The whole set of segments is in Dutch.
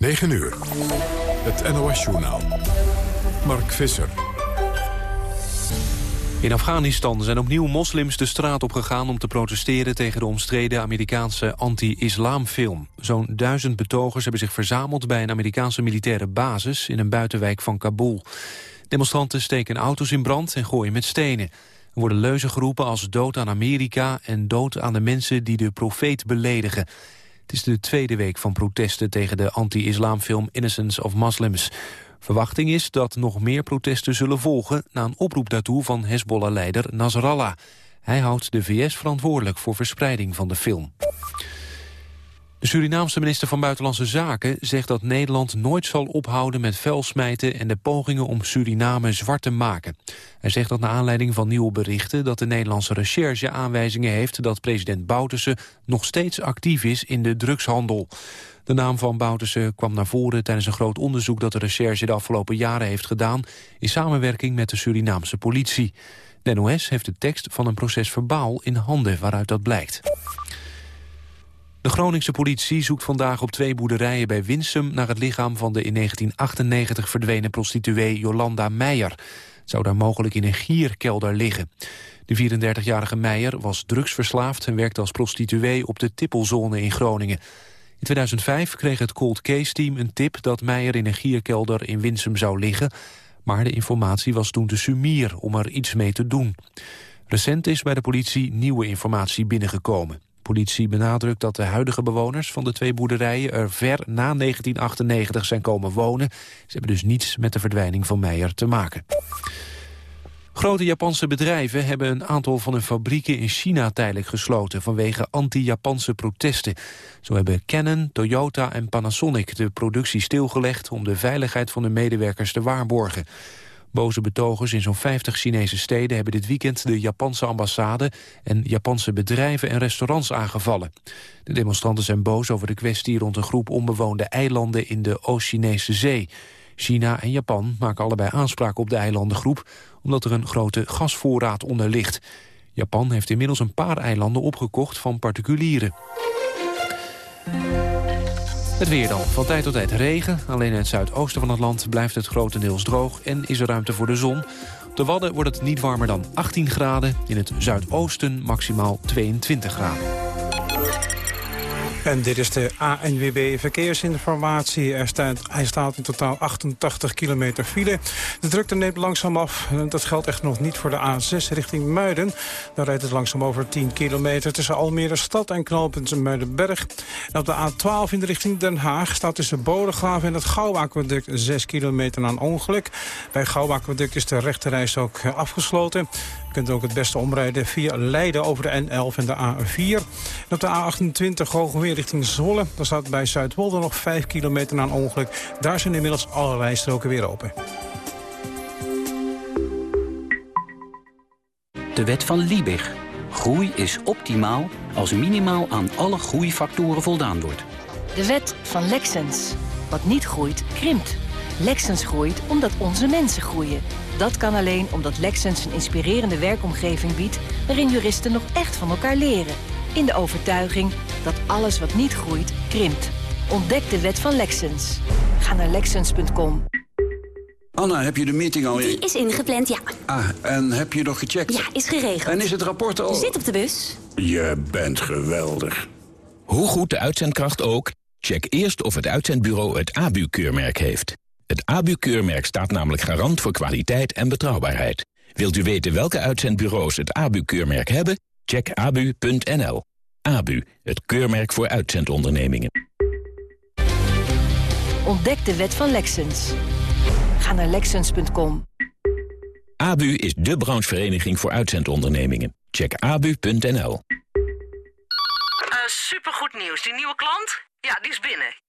9 uur. Het NOS-journaal. Mark Visser. In Afghanistan zijn opnieuw moslims de straat op gegaan om te protesteren tegen de omstreden Amerikaanse anti-islamfilm. Zo'n duizend betogers hebben zich verzameld bij een Amerikaanse militaire basis in een buitenwijk van Kabul. Demonstranten steken auto's in brand en gooien met stenen. Er worden leuzen geroepen als dood aan Amerika en dood aan de mensen die de profeet beledigen. Het is de tweede week van protesten tegen de anti-islamfilm Innocence of Muslims. Verwachting is dat nog meer protesten zullen volgen... na een oproep daartoe van Hezbollah-leider Nasrallah. Hij houdt de VS verantwoordelijk voor verspreiding van de film. De Surinaamse minister van Buitenlandse Zaken zegt dat Nederland nooit zal ophouden met vuilsmijten en de pogingen om Suriname zwart te maken. Hij zegt dat naar aanleiding van nieuwe berichten dat de Nederlandse recherche aanwijzingen heeft dat president Bouterse nog steeds actief is in de drugshandel. De naam van Bouterse kwam naar voren tijdens een groot onderzoek dat de recherche de afgelopen jaren heeft gedaan in samenwerking met de Surinaamse politie. De NOS heeft de tekst van een proces verbaal in handen waaruit dat blijkt. De Groningse politie zoekt vandaag op twee boerderijen bij Winsum... naar het lichaam van de in 1998 verdwenen prostituee Jolanda Meijer. zou daar mogelijk in een gierkelder liggen. De 34-jarige Meijer was drugsverslaafd... en werkte als prostituee op de Tippelzone in Groningen. In 2005 kreeg het Cold Case Team een tip... dat Meijer in een gierkelder in Winsum zou liggen... maar de informatie was toen te sumier om er iets mee te doen. Recent is bij de politie nieuwe informatie binnengekomen politie benadrukt dat de huidige bewoners van de twee boerderijen er ver na 1998 zijn komen wonen. Ze hebben dus niets met de verdwijning van Meijer te maken. Grote Japanse bedrijven hebben een aantal van hun fabrieken in China tijdelijk gesloten vanwege anti-Japanse protesten. Zo hebben Canon, Toyota en Panasonic de productie stilgelegd om de veiligheid van hun medewerkers te waarborgen. Boze betogers in zo'n 50 Chinese steden hebben dit weekend de Japanse ambassade en Japanse bedrijven en restaurants aangevallen. De demonstranten zijn boos over de kwestie rond een groep onbewoonde eilanden in de Oost-Chinese zee. China en Japan maken allebei aanspraak op de eilandengroep omdat er een grote gasvoorraad onder ligt. Japan heeft inmiddels een paar eilanden opgekocht van particulieren. Het weer dan. Van tijd tot tijd regen. Alleen in het zuidoosten van het land blijft het grotendeels droog... en is er ruimte voor de zon. Op de Wadden wordt het niet warmer dan 18 graden. In het zuidoosten maximaal 22 graden. En dit is de ANWB Verkeersinformatie. Er staat, hij staat in totaal 88 kilometer file. De drukte neemt langzaam af. Dat geldt echt nog niet voor de A6 richting Muiden. Daar rijdt het langzaam over 10 kilometer tussen Almere Stad en knooppunt Muidenberg. En op de A12 in de richting Den Haag staat tussen Bodegraven en het Gouwaquaduct 6 kilometer een ongeluk. Bij Gouwaquaduct is de rechterreis ook afgesloten. Je kunt ook het beste omrijden via Leiden over de N11 en de A4. En op de A28 Hoogweer richting Zwolle. Daar staat bij Zuidwolde nog 5 kilometer na een ongeluk. Daar zijn inmiddels alle rijstroken weer open. De wet van Liebig. Groei is optimaal als minimaal aan alle groeifactoren voldaan wordt. De wet van Lexens. Wat niet groeit, krimpt. Lexens groeit omdat onze mensen groeien. Dat kan alleen omdat Lexens een inspirerende werkomgeving biedt... waarin juristen nog echt van elkaar leren. In de overtuiging dat alles wat niet groeit, krimpt. Ontdek de wet van Lexens. Ga naar Lexens.com. Anna, heb je de meeting al... Die is ingepland, ja. Ah, en heb je nog gecheckt? Ja, is geregeld. En is het rapport al... Zit op de bus. Je bent geweldig. Hoe goed de uitzendkracht ook, check eerst of het uitzendbureau het ABU-keurmerk heeft. Het ABU-keurmerk staat namelijk garant voor kwaliteit en betrouwbaarheid. Wilt u weten welke uitzendbureaus het ABU-keurmerk hebben? Check abu.nl. ABU, het keurmerk voor uitzendondernemingen. Ontdek de wet van Lexens. Ga naar Lexens.com. ABU is de branchevereniging voor uitzendondernemingen. Check abu.nl. Uh, supergoed nieuws. Die nieuwe klant? Ja, die is binnen.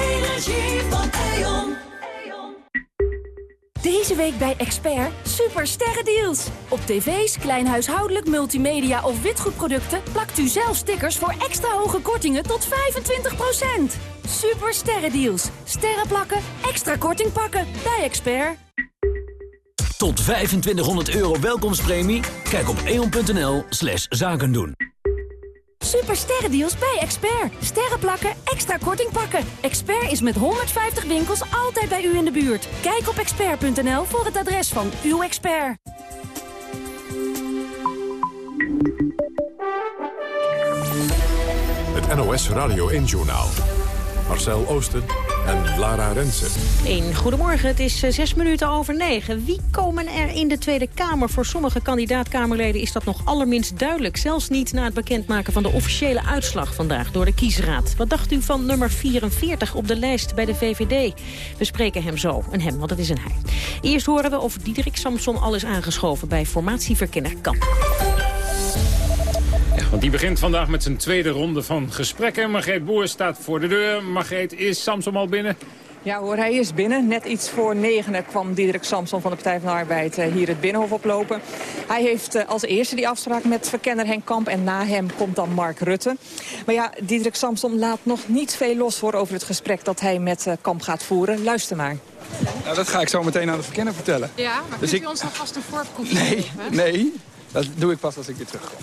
Deze week bij Expert super sterrendeals. Op tv's, kleinhuishoudelijk, multimedia of witgoedproducten plakt u zelf stickers voor extra hoge kortingen tot 25%. Super sterrendeals. Sterren plakken, extra korting pakken bij Expert. Tot 2500 euro welkomstpremie? Kijk op eon.nl slash zaken doen. Super sterrendeals bij Expert. Sterren plakken, extra korting pakken. Expert is met 150 winkels altijd bij u in de buurt. Kijk op expert.nl voor het adres van uw expert. Het NOS Radio 1-journaal. Marcel Oosten en Lara Rensen. Een goedemorgen, het is eh, zes minuten over negen. Wie komen er in de Tweede Kamer? Voor sommige kandidaat-Kamerleden is dat nog allerminst duidelijk. Zelfs niet na het bekendmaken van de officiële uitslag vandaag door de kiesraad. Wat dacht u van nummer 44 op de lijst bij de VVD? We spreken hem zo, en hem, want het is een hij. Eerst horen we of Diederik Samson al is aangeschoven bij formatieverkenner Kamp. Want die begint vandaag met zijn tweede ronde van gesprekken. Margreet Boer staat voor de deur. Margreet, is Samsom al binnen? Ja hoor, hij is binnen. Net iets voor negenen kwam Diederik Samson van de Partij van de Arbeid eh, hier het Binnenhof oplopen. Hij heeft eh, als eerste die afspraak met verkenner Henk Kamp en na hem komt dan Mark Rutte. Maar ja, Diederik Samson laat nog niet veel los hoor over het gesprek dat hij met eh, Kamp gaat voeren. Luister maar. Nou, dat ga ik zo meteen aan de verkenner vertellen. Ja, maar Dus kunt ik- u ons nog vast een voorproefje Nee, geven? nee. Dat doe ik pas als ik weer terugkom.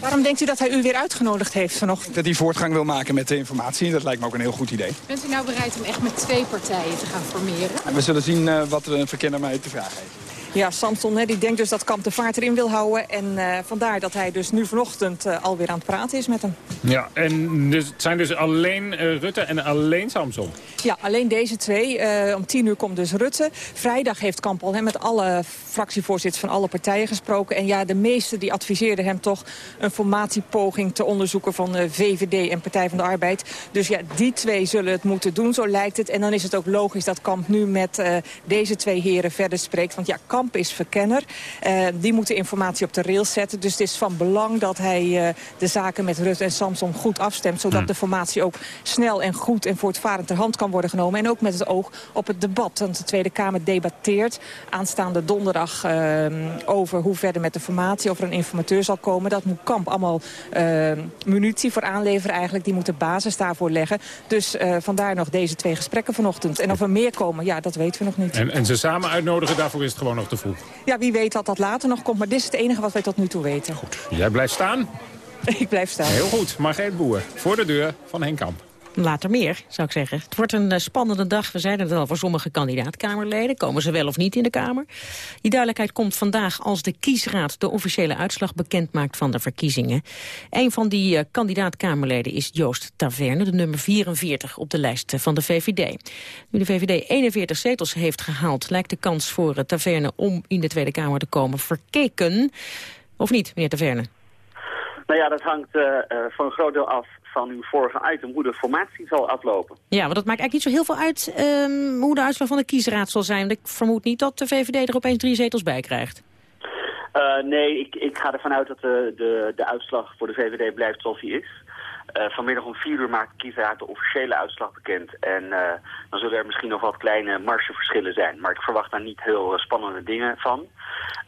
Waarom denkt u dat hij u weer uitgenodigd heeft vanochtend? Dat hij voortgang wil maken met de informatie. Dat lijkt me ook een heel goed idee. Bent u nou bereid om echt met twee partijen te gaan formeren? En we zullen zien eh, wat een verkenner mij te vragen heeft. Ja, Samson hè, die denkt dus dat Kamp de vaart erin wil houden. En eh, vandaar dat hij dus nu vanochtend eh, alweer aan het praten is met hem. Ja, en dus, het zijn dus alleen eh, Rutte en alleen Samsom. Ja, alleen deze twee. Om tien uur komt dus Rutte. Vrijdag heeft Kamp al hè, met alle fractievoorzitters van alle partijen gesproken. En ja, de meesten die adviseerden hem toch een formatiepoging te onderzoeken van VVD en Partij van de Arbeid. Dus ja, die twee zullen het moeten doen, zo lijkt het. En dan is het ook logisch dat Kamp nu met deze twee heren verder spreekt. Want ja, Kamp is verkenner. Eh, die moeten informatie op de rails zetten. Dus het is van belang dat hij eh, de zaken met Rutte en Samson goed afstemt. Zodat de formatie ook snel en goed en voortvarend ter hand kan worden genomen. En ook met het oog op het debat. Want de Tweede Kamer debatteert aanstaande donderdag eh, over hoe verder met de formatie. Of er een informateur zal komen. Dat moet Kamp allemaal munitie voor aanleveren eigenlijk. Die moet de basis daarvoor leggen. Dus vandaar nog deze twee gesprekken vanochtend. En of er meer komen, ja, dat weten we nog niet. En, en ze samen uitnodigen, daarvoor is het gewoon nog te vroeg. Ja, wie weet dat dat later nog komt. Maar dit is het enige wat wij tot nu toe weten. Goed. Jij blijft staan? Ik blijf staan. Heel goed, Margreet Boer. Voor de deur van Henk Kamp. Later meer, zou ik zeggen. Het wordt een eh, spannende dag. We zeiden het al voor sommige kandidaat-Kamerleden. Komen ze wel of niet in de Kamer? Die duidelijkheid komt vandaag als de kiesraad... de officiële uitslag bekend maakt van de verkiezingen. Een van die eh, kandidaat-Kamerleden is Joost Taverne... de nummer 44 op de lijst van de VVD. Nu de VVD 41 zetels heeft gehaald... lijkt de kans voor eh, Taverne om in de Tweede Kamer te komen verkeken. Of niet, meneer Taverne? Nou ja, dat hangt eh, voor een groot deel af van uw vorige item, hoe de formatie zal aflopen. Ja, want dat maakt eigenlijk niet zo heel veel uit ehm, hoe de uitslag van de kiesraad zal zijn. Want ik vermoed niet dat de VVD er opeens drie zetels bij krijgt. Eh, nee, ik, ik ga ervan uit dat de, de, de uitslag voor de VVD blijft zoals die is. Eh, vanmiddag om vier uur maakt de kiesraad de officiële uitslag bekend. En eh, dan zullen er misschien nog wat kleine margeverschillen zijn. Maar ik verwacht daar niet heel eh, spannende dingen van.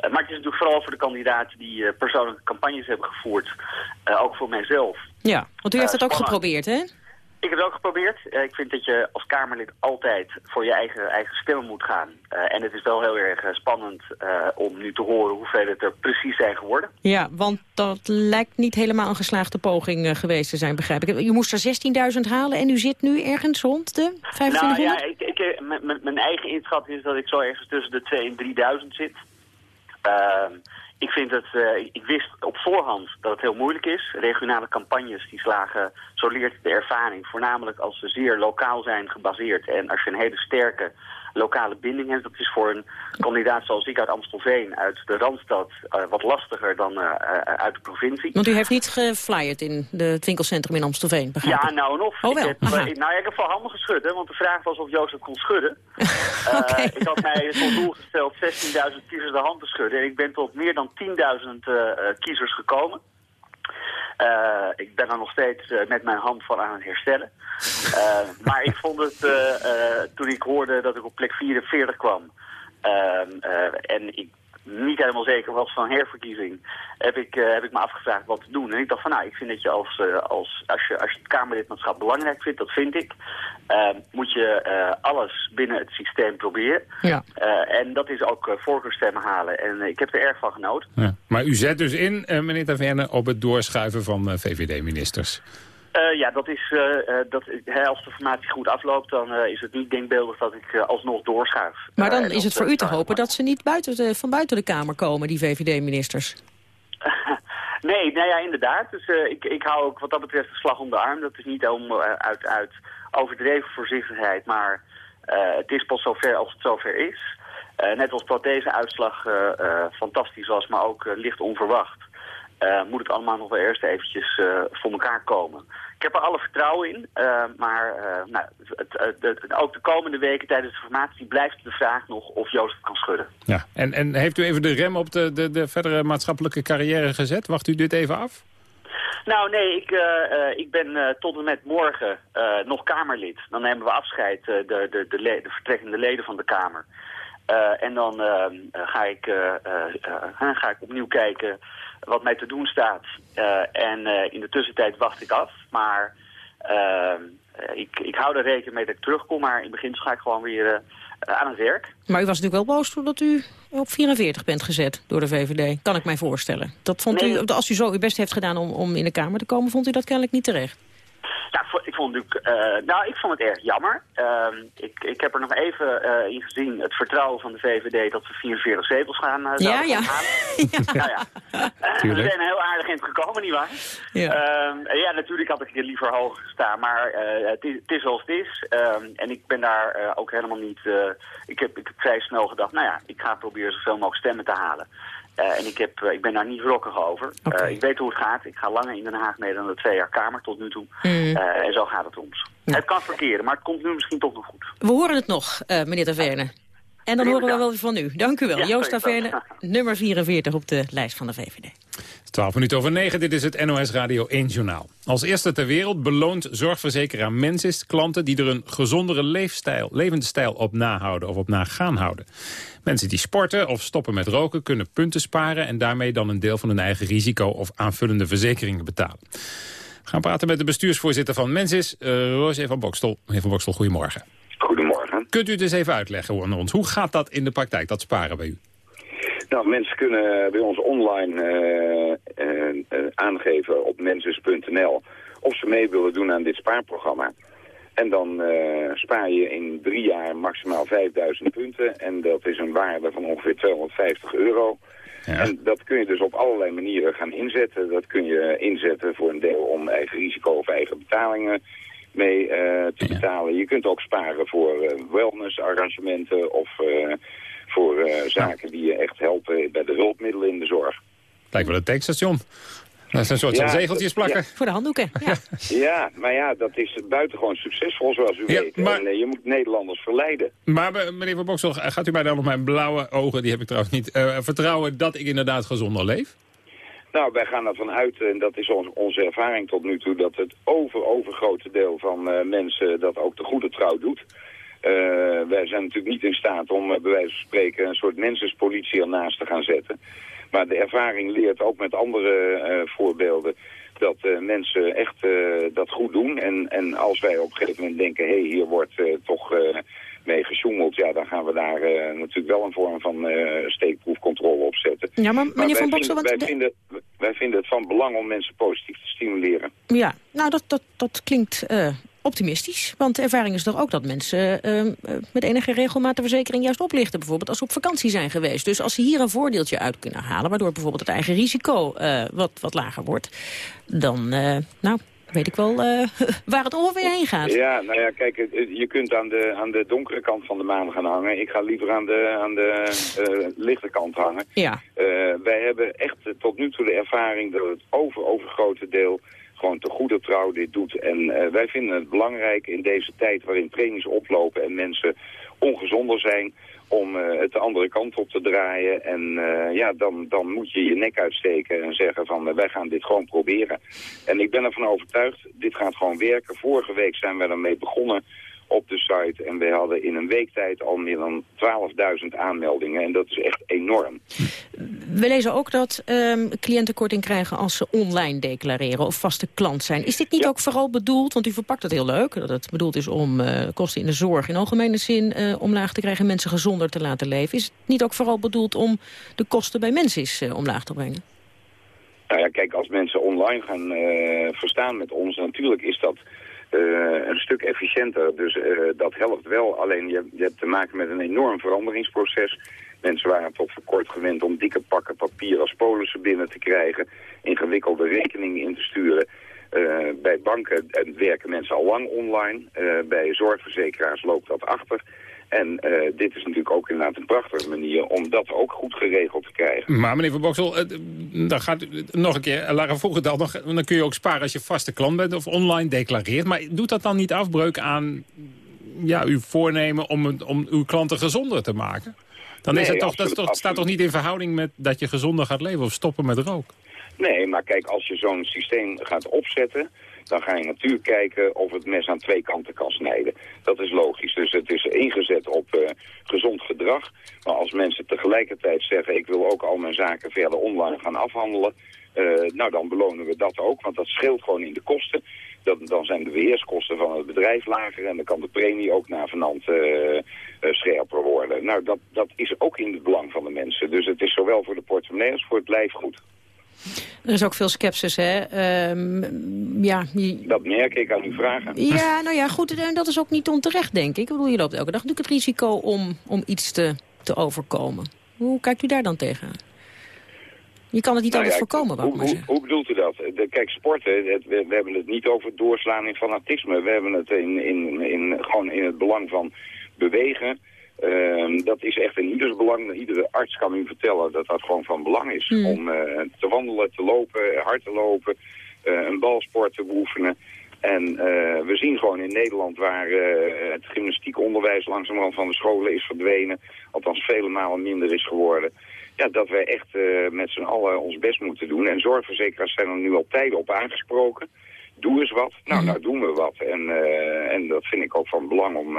Maar het is natuurlijk vooral voor de kandidaten die persoonlijke campagnes hebben gevoerd. ook voor mijzelf. Ja, want u heeft het ook geprobeerd, hè? Ik heb het ook geprobeerd. Eh, ik vind dat je als Kamerlid altijd voor je eigen, eigen stemmen moet gaan. Eh, en het is wel heel erg eh, spannend om nu te horen hoeveel het er precies zijn geworden. Ja, want dat lijkt niet helemaal een geslaagde poging geweest te zijn, begrijp ik. U moest er 16.000 halen en u zit nu ergens rond de 2500? Nou ja, ik, ik, mijn eigen inschatting is dat ik zo ergens tussen de 2 en 3000 zit. Ik vind het, eh, ik wist op voorhand dat het heel moeilijk is. Regionale campagnes die slagen zo leert de ervaring. Voornamelijk als ze zeer lokaal zijn gebaseerd. En als je een hele sterke lokale binding hebt. Dat is voor een kandidaat zoals ik uit Amstelveen, uit de Randstad, uh, wat lastiger dan uh, uit de provincie. Want u heeft niet geflyerd in de, het winkelcentrum in Amstelveen, begrijp Ja, nou en of. Oh, wel. Ik heb, nou ja, ik heb wel handen geschud, hè, want de vraag was of Joost het kon schudden. okay. Ik had mij tot doel gesteld 16.000 kiezers de hand te schudden. En ik ben tot meer dan 10.000 kiezers gekomen. Uh, ik ben er nog steeds uh, met mijn hand van aan het herstellen. Uh, maar ik vond het, toen ik hoorde dat ik op plek 44 kwam... en ik niet helemaal zeker was van herverkiezing, heb ik, uh, heb ik me afgevraagd wat te doen. En ik dacht van nou, ik vind dat je als, uh, als, als, je, als je het Kamerlidmaatschap belangrijk vindt, dat vind ik, uh, moet je alles binnen het systeem proberen. Ja. en dat is ook voorkeurstemmen halen. En ik heb er erg van genoten. Ja. Maar u zet dus in, meneer Taverne, op het doorschuiven van VVD-ministers. Uh, ja, dat is, uh, uh, dat, als de formatie goed afloopt, dan is het niet denkbeeldig dat ik alsnog doorschuif. Maar dan is het voor u te hopen dat ze niet buiten de, van buiten de Kamer komen, die VVD-ministers. nee, nou ja, inderdaad. Dus ik, ik hou ook wat dat betreft de slag om de arm. Dat is niet om, uit, uit overdreven voorzichtigheid, maar het is pas zover als het zover is. net als dat deze uitslag fantastisch was, maar ook licht onverwacht. Uh, moet het allemaal nog wel eerst eventjes uh, voor elkaar komen. Ik heb er alle vertrouwen in, uh, maar nou, het, het, ook de komende weken tijdens de formatie blijft de vraag nog of Joost het kan schudden. Ja, en, en heeft u even de rem op de, de, de verdere maatschappelijke carrière gezet? Wacht u dit even af? Nou nee, ik, ik ben tot en met morgen nog Kamerlid. Dan nemen we afscheid, de, de, de, le de vertrekkende leden van de Kamer. en dan ga, ik, ga ik opnieuw kijken wat mij te doen staat. Uh, en uh, in de tussentijd wacht ik af. Maar uh, ik, ik hou er rekening mee dat ik terugkom. Maar in het begin ga ik gewoon weer aan het werk. Maar u was natuurlijk wel boos toen u op 44 bent gezet door de VVD. Kan ik mij voorstellen. Dat vond nee. u, als u zo uw best heeft gedaan om, om in de Kamer te komen... vond u dat kennelijk niet terecht. Nou, ik vond, natuurlijk, uh, nou, ik vond het erg jammer. Uh, ik, ik heb er nog even uh, in gezien het vertrouwen van de VVD dat ze 44 zetels gaan, uh, ja, ja. halen. ja. Nou ja, we zijn heel aardig in het gekomen, nietwaar? Ja. Ehm, ja, natuurlijk had ik hier liever hoger gestaan, maar het is, het, is, zoals het is. Ehm, en ik ben daar ook helemaal niet... ik, heb, ik heb vrij snel gedacht, nou ja, ik ga proberen zoveel mogelijk stemmen te halen. Uh, en ik, heb, uh, ik ben daar niet wrokkig over. Okay. Uh, ik weet hoe het gaat. Ik ga langer in Den Haag mee dan de twee jaar Kamer tot nu toe. Mm. en zo gaat het ons. Ja. Het kan verkeren, maar het komt nu misschien toch nog goed. We horen het nog, meneer Taverne. En dan horen we wel van u. Dank u wel. Ja, Joost Taverne, nummer 44 op de lijst van de VVD. 12 minuten over 9, dit is het NOS Radio 1 Journaal. Als eerste ter wereld beloont zorgverzekeraar Mensis klanten... die er een gezondere leefstijl, levensstijl op nahouden of op na gaan houden. Mensen die sporten of stoppen met roken kunnen punten sparen... en daarmee dan een deel van hun eigen risico of aanvullende verzekeringen betalen. We gaan praten met de bestuursvoorzitter van Mensis, uh, Roger van Bokstel. Meneer van Bokstel, goedemorgen. Goedemorgen. Kunt u het eens even uitleggen onder ons? Hoe gaat dat in de praktijk, dat sparen bij u? Nou, mensen kunnen bij ons online uh, aangeven op mensis.nl of ze mee willen doen aan dit spaarprogramma. En dan spaar je in drie jaar maximaal 5000 punten. En dat is een waarde van ongeveer 250 euro. Ja. En dat kun je dus op allerlei manieren gaan inzetten. Dat kun je inzetten voor een deel om eigen risico of eigen betalingen mee te betalen. Je kunt ook sparen voor wellnessarrangementen of voor uh, zaken die je echt helpen bij de hulpmiddelen in de zorg. Lijkt wel een tankstation. Dat is een soort Ja, zegeltjes plakken. ja. Voor de handdoeken, ja. Ja, maar ja, dat is buitengewoon succesvol zoals u Ja, weet. maar- En eh, je moet Nederlanders verleiden. Maar eh, meneer Van Boksel, gaat u mij dan op mijn blauwe ogen, die heb ik trouwens niet, eh, vertrouwen dat ik inderdaad gezonder leef? Nou, wij gaan ervan uit, en dat is ons, onze ervaring tot nu toe... dat het over, overgrote deel van eh, mensen dat ook de goede trouw doet. Eh, wij zijn natuurlijk niet in staat om eh, bij wijze van spreken... een soort mensenspolitie ernaast te gaan zetten. Maar de ervaring leert ook met andere eh, voorbeelden... dat eh, mensen echt eh, dat goed doen. En, en als wij op een gegeven moment denken... hé, hey, hier wordt toch mee gesjoemeld... ja, dan gaan we daar natuurlijk wel een vorm van steekproefcontrole op zetten. Ja, maar Maar meneer wij Van Boksel, wij, de- vinden, wij vinden het van belang om mensen positief te stimuleren. Ja, nou dat, dat, dat klinkt optimistisch. Want de ervaring is toch ook dat mensen eh, eh, met enige regelmaat de verzekering juist oplichten. Bijvoorbeeld als ze op vakantie zijn geweest. Dus als ze hier een voordeeltje uit kunnen halen... waardoor bijvoorbeeld het eigen risico eh, wat, wat lager wordt... dan, nou, weet ik wel waar het ongeveer heen gaat. Ja, nou ja, kijk, je kunt aan de, aan de donkere kant van de maan gaan hangen. Ik ga liever aan de, aan de lichte kant hangen. Ja. Wij hebben echt tot nu toe de ervaring dat het over, overgrote deel gewoon te goede trouw dit doet. En eh, wij vinden het belangrijk in deze tijd waarin premies oplopen en mensen ongezonder zijn om eh, het de andere kant op te draaien. En eh, ja, dan, dan moet je je nek uitsteken en zeggen van wij gaan dit gewoon proberen. En ik ben ervan overtuigd, dit gaat gewoon werken. Vorige week zijn we ermee begonnen op de site. En we hadden in een week tijd al meer dan 12.000 aanmeldingen. En dat is echt enorm. We lezen ook dat ehm, cliënten korting krijgen als ze online declareren of vaste klant zijn. Is dit niet ook vooral bedoeld, want u verpakt het heel leuk, dat het bedoeld is om eh, kosten in de zorg in algemene zin eh, omlaag te krijgen en mensen gezonder te laten leven. Is het niet ook vooral bedoeld om de kosten bij mensen is, eh, omlaag te brengen? Nou ja, kijk, als mensen online gaan verstaan met ons, natuurlijk is dat eh, een stuk efficiënter. Dus eh, dat helpt wel. Alleen je, hebt te maken met een enorm veranderingsproces. Mensen waren tot voor kort gewend om dikke pakken papier als polissen binnen te krijgen. Ingewikkelde rekeningen in te sturen. Eh, bij banken werken mensen al lang online. Bij zorgverzekeraars loopt dat achter. En eh, dit is natuurlijk ook inderdaad een prachtige manier om dat ook goed geregeld te krijgen. Maar meneer Van Boksel, eh, dan gaat u nog een keer, eh, Lara vroeg het al, nog, dan kun je ook sparen als je vaste klant bent of online declareert. Maar doet dat dan niet afbreuk aan ja, uw voornemen om, om uw klanten gezonder te maken? Dan is het toch, dat toch, staat toch niet in verhouding met dat je gezonder gaat leven of stoppen met rook? Nee, maar kijk, als je zo'n systeem gaat opzetten... dan ga je natuurlijk kijken of het mes aan twee kanten kan snijden. Dat is logisch. Dus het is ingezet op eh, gezond gedrag. Maar als mensen tegelijkertijd zeggen... ik wil ook al mijn zaken verder online gaan afhandelen... eh, nou, dan belonen we dat ook, want dat scheelt gewoon in de kosten. Dan, zijn de beheerskosten van het bedrijf lager... en dan kan de premie ook navenant eh eh, scherper worden. Nou, dat, dat is ook in het belang van de mensen. Dus het is zowel voor de portemonnee als voor het lijf goed. Er is ook veel sceptisch, hè? Ehm, ja, je- Dat merk ik aan uw vragen. ja, nou ja, goed, en dat is ook niet onterecht, denk ik. Ik bedoel, je loopt elke dag natuurlijk het risico om, om iets te, te overkomen. Hoe kijkt u daar dan tegenaan? Je kan het niet Nou altijd ja, voorkomen, hoe, maar hoe, hoe bedoelt u dat? De, kijk, sporten, het- we, we hebben het niet over doorslaan in fanatisme. We hebben het in, in, in, gewoon in het belang van bewegen. Ehm, dat is echt in ieders belang. Iedere arts kan u vertellen dat dat gewoon van belang is. Hmm. Om eh, te wandelen, te lopen, hard te lopen, eh, een balsport te beoefenen. En eh, we zien gewoon in Nederland waar het gymnastiekonderwijs langzamerhand van de scholen is verdwenen. Althans vele malen minder is geworden. Ja, dat wij echt met z'n allen ons best moeten doen. En zorgverzekeraars zijn er nu al tijden op aangesproken. Doe eens wat. Nou, nou doen we wat. En, en dat vind ik ook van belang om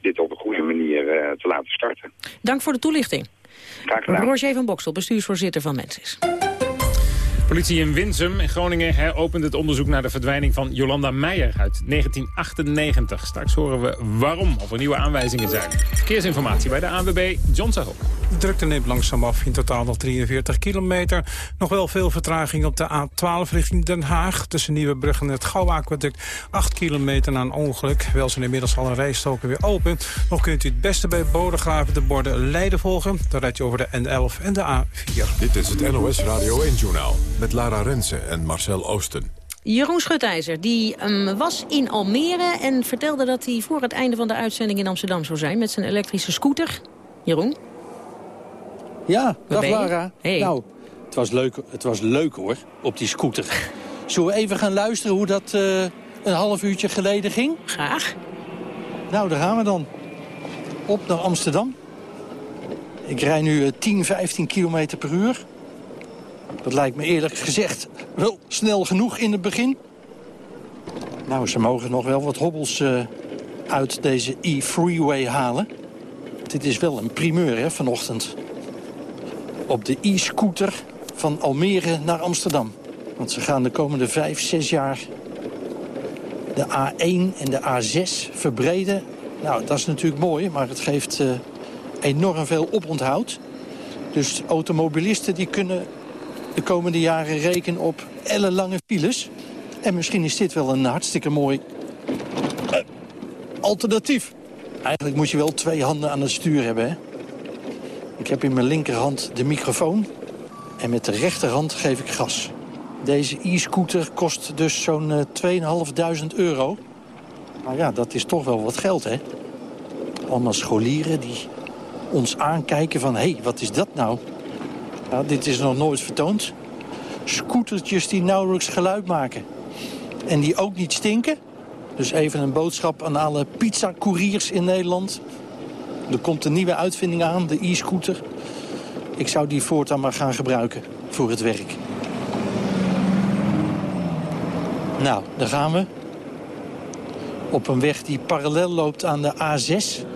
dit op een goede manier eh, te laten starten. Dank voor de toelichting. Graag gedaan. Roger van Boksel, bestuursvoorzitter van Mensis. Politie in Winsum in Groningen heropent het onderzoek naar de verdwijning van Jolanda Meijer uit 1998. Straks horen we waarom of er nieuwe aanwijzingen zijn. Verkeersinformatie bij de ANWB, John Sahel. De drukte neemt langzaam af, in totaal nog 43 kilometer. Nog wel veel vertraging op de A12 richting Den Haag. Tussen Nieuwebrug en het Gouwaquaduct. 8 kilometer na een ongeluk. Wel zijn inmiddels alle rijstoken weer open. Nog kunt u het beste bij Bodegraven de borden Leiden volgen. Dan rijdt u over de N11 en de A4. Dit is het NOS Radio 1-journaal met Lara Rensen en Marcel Oosten. Jeroen Schutijzer die ehm, was in Almere en vertelde dat hij voor het einde van de uitzending in Amsterdam zou zijn met zijn elektrische scooter. Jeroen? Ja, dag ben je? Lara. Hey. Nou, het was, leuk, het was leuk hoor, op die scooter. Zullen we even gaan luisteren hoe dat eh, een half uurtje geleden ging? Graag. Nou, daar gaan we dan. Op naar Amsterdam. Ik rij nu eh, 10, 15 kilometer per uur. Dat lijkt me eerlijk gezegd wel snel genoeg in het begin. Nou, ze mogen nog wel wat hobbels eh, uit deze e-freeway halen. Dit is wel een primeur hè, vanochtend. Op de e-scooter van Almere naar Amsterdam. Want ze gaan de komende vijf, zes jaar de A1 en de A6 verbreden. Nou, dat is natuurlijk mooi, maar het geeft eh, enorm veel oponthoud. Dus automobilisten die kunnen de komende jaren rekenen op ellenlange files. En misschien is dit wel een hartstikke mooi eh, alternatief. Eigenlijk moet je wel twee handen aan het stuur hebben, hè? Ik heb in mijn linkerhand de microfoon. En met de rechterhand geef ik gas. Deze e-scooter kost dus zo'n uh, 2500 euro. Nou ja, dat is toch wel wat geld, hè? Allemaal scholieren die ons aankijken van... hé, hey, wat is dat nou? Dit is nog nooit vertoond. Scootertjes die nauwelijks geluid maken. En die ook niet stinken. Dus even een boodschap aan alle pizza-couriers in Nederland. Er komt een nieuwe uitvinding aan, de e-scooter. Ik zou die voortaan maar gaan gebruiken voor het werk. Nou, daar gaan we. Op een weg die parallel loopt aan de A6.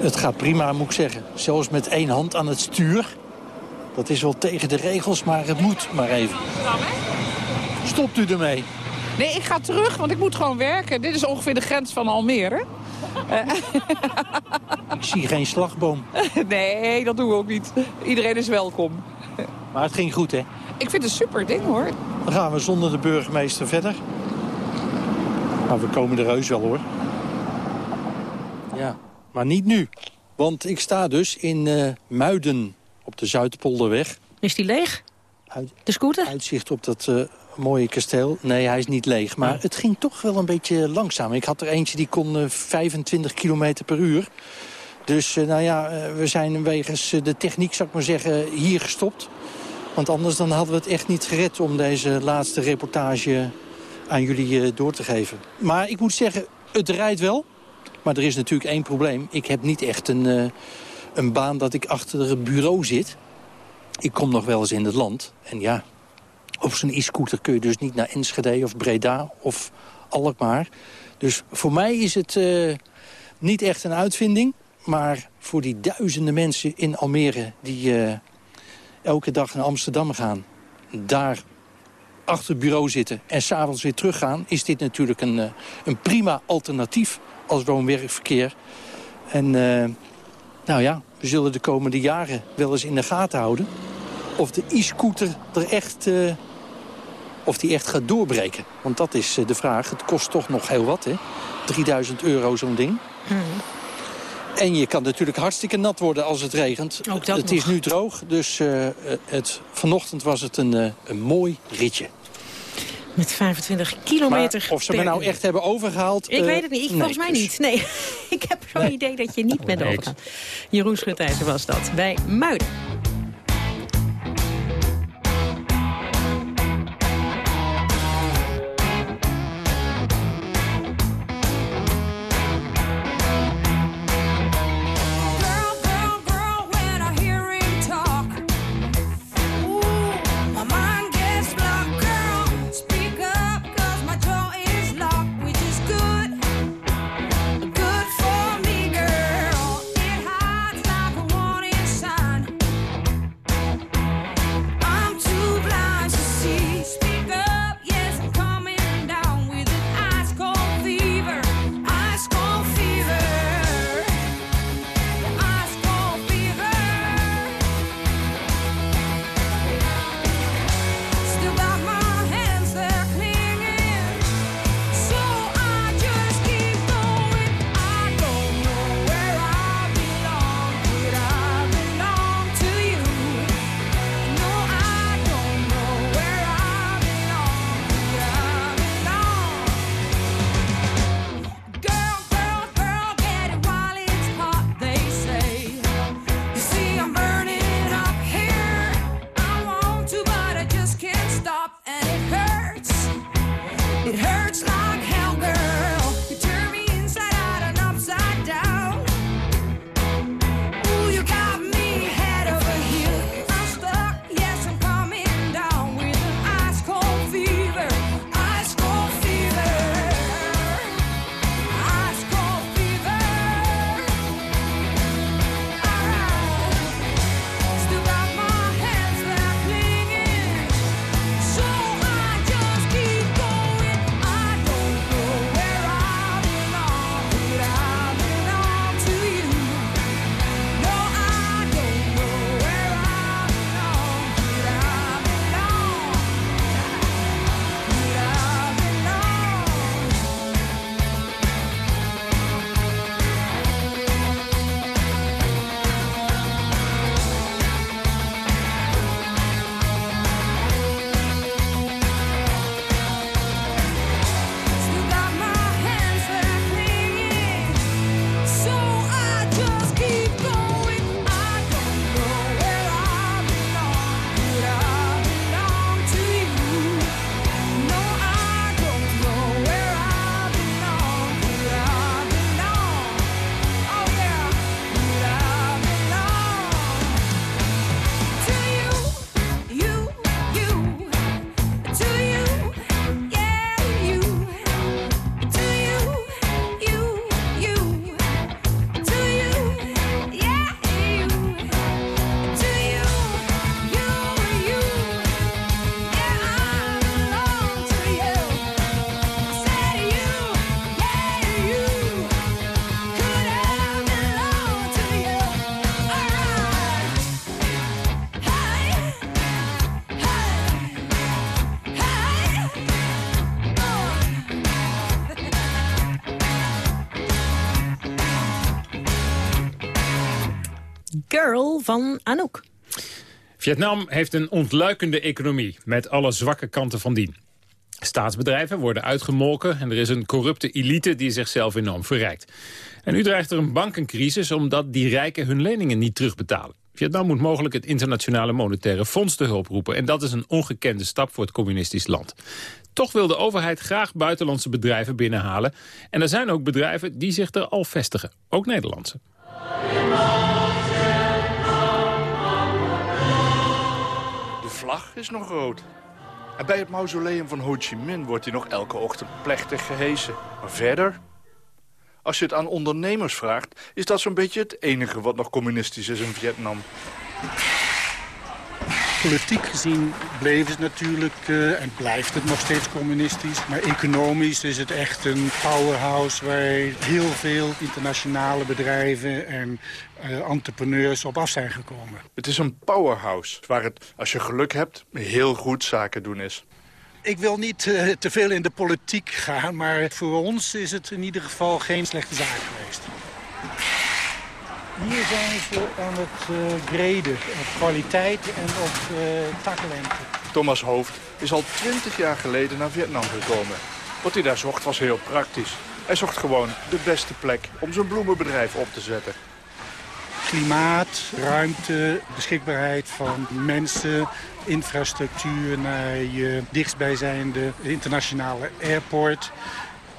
Het gaat prima, moet ik zeggen. Zelfs met één hand aan het stuur. Dat is wel tegen de regels, maar het moet maar even. Stopt u ermee? Nee, ik ga terug, want ik moet gewoon werken. Dit is ongeveer de grens van Almere. ik zie geen slagboom. Nee, dat doen we ook niet. Iedereen is welkom. Maar het ging goed, hè? Ik vind het een super ding, hoor. Dan gaan we zonder de burgemeester verder. Maar we komen er heus wel, hoor. Maar niet nu. Want ik sta dus in uh, Muiden op de Zuidpolderweg. Is die leeg? Uit, de scooter? Uitzicht op dat uh, mooie kasteel. Nee, hij is niet leeg. Maar het ging toch wel een beetje langzaam. Ik had er eentje die kon uh, 25 km per uur. Dus nou ja, we zijn wegens de techniek, zou ik maar zeggen, hier gestopt. Want anders dan hadden we het echt niet gered om deze laatste reportage aan jullie door te geven. Maar ik moet zeggen, het rijdt wel. Maar er is natuurlijk één probleem. Ik heb niet echt een, uh, een baan dat ik achter het bureau zit. Ik kom nog wel eens in het land. En ja, op zo'n e-scooter kun je dus niet naar Enschede of Breda of Alkmaar. Dus voor mij is het uh, niet echt een uitvinding. Maar voor die duizenden mensen in Almere die uh, elke dag naar Amsterdam gaan... daar achter het bureau zitten en s'avonds weer teruggaan... is dit natuurlijk een, een prima alternatief als woon-werkverkeer. En uh, nou ja, we zullen de komende jaren wel eens in de gaten houden... of de e-scooter er echt, uh, of die echt gaat doorbreken. Want dat is uh, de vraag. Het kost toch nog heel wat, hè? 3000 euro zo'n ding. Mm. En je kan natuurlijk hartstikke nat worden als het regent. Ook dat het nog. is nu droog, dus het, vanochtend was het een, een mooi ritje. Met 25 kilometer maar of ze me nou echt hebben overgehaald... Ik uh, weet het niet. Ik, nee, volgens mij dus. niet. Nee, ik heb zo'n nee. idee dat je niet bent overgegaan. Jeroen Schutijzer was dat, bij Muiden. Van Anouk. Vietnam heeft een ontluikende economie met alle zwakke kanten van dien. Staatsbedrijven worden uitgemolken en er is een corrupte elite die zichzelf enorm verrijkt. En nu dreigt er een bankencrisis omdat die rijken hun leningen niet terugbetalen. Vietnam moet mogelijk het internationale monetaire fonds te hulp roepen. En dat is een ongekende stap voor het communistisch land. Toch wil de overheid graag buitenlandse bedrijven binnenhalen. En er zijn ook bedrijven die zich er al vestigen. Ook Nederlandse. Vlag is nog rood. En bij het mausoleum van Ho Chi Minh wordt hij nog elke ochtend plechtig gehesen. Maar verder? Als je het aan ondernemers vraagt, is dat zo'n beetje het enige wat nog communistisch is in Vietnam. Politiek gezien bleef het natuurlijk uh, en blijft het nog steeds communistisch. Maar economisch is het echt een powerhouse waar heel veel internationale bedrijven en uh, entrepreneurs op af zijn gekomen. Het is een powerhouse waar het, als je geluk hebt, heel goed zaken doen is. Ik wil niet uh, te veel in de politiek gaan, maar voor ons is het in ieder geval geen slechte zaak geweest. Hier zijn ze aan het uh, greden op kwaliteit en op uh, taklengte. Thomas Hoofd is al twintig jaar geleden naar Vietnam gekomen. Wat hij daar zocht was heel praktisch. Hij zocht gewoon de beste plek om zijn bloemenbedrijf op te zetten. Klimaat, ruimte, beschikbaarheid van mensen, infrastructuur naar je dichtstbijzijnde internationale airport.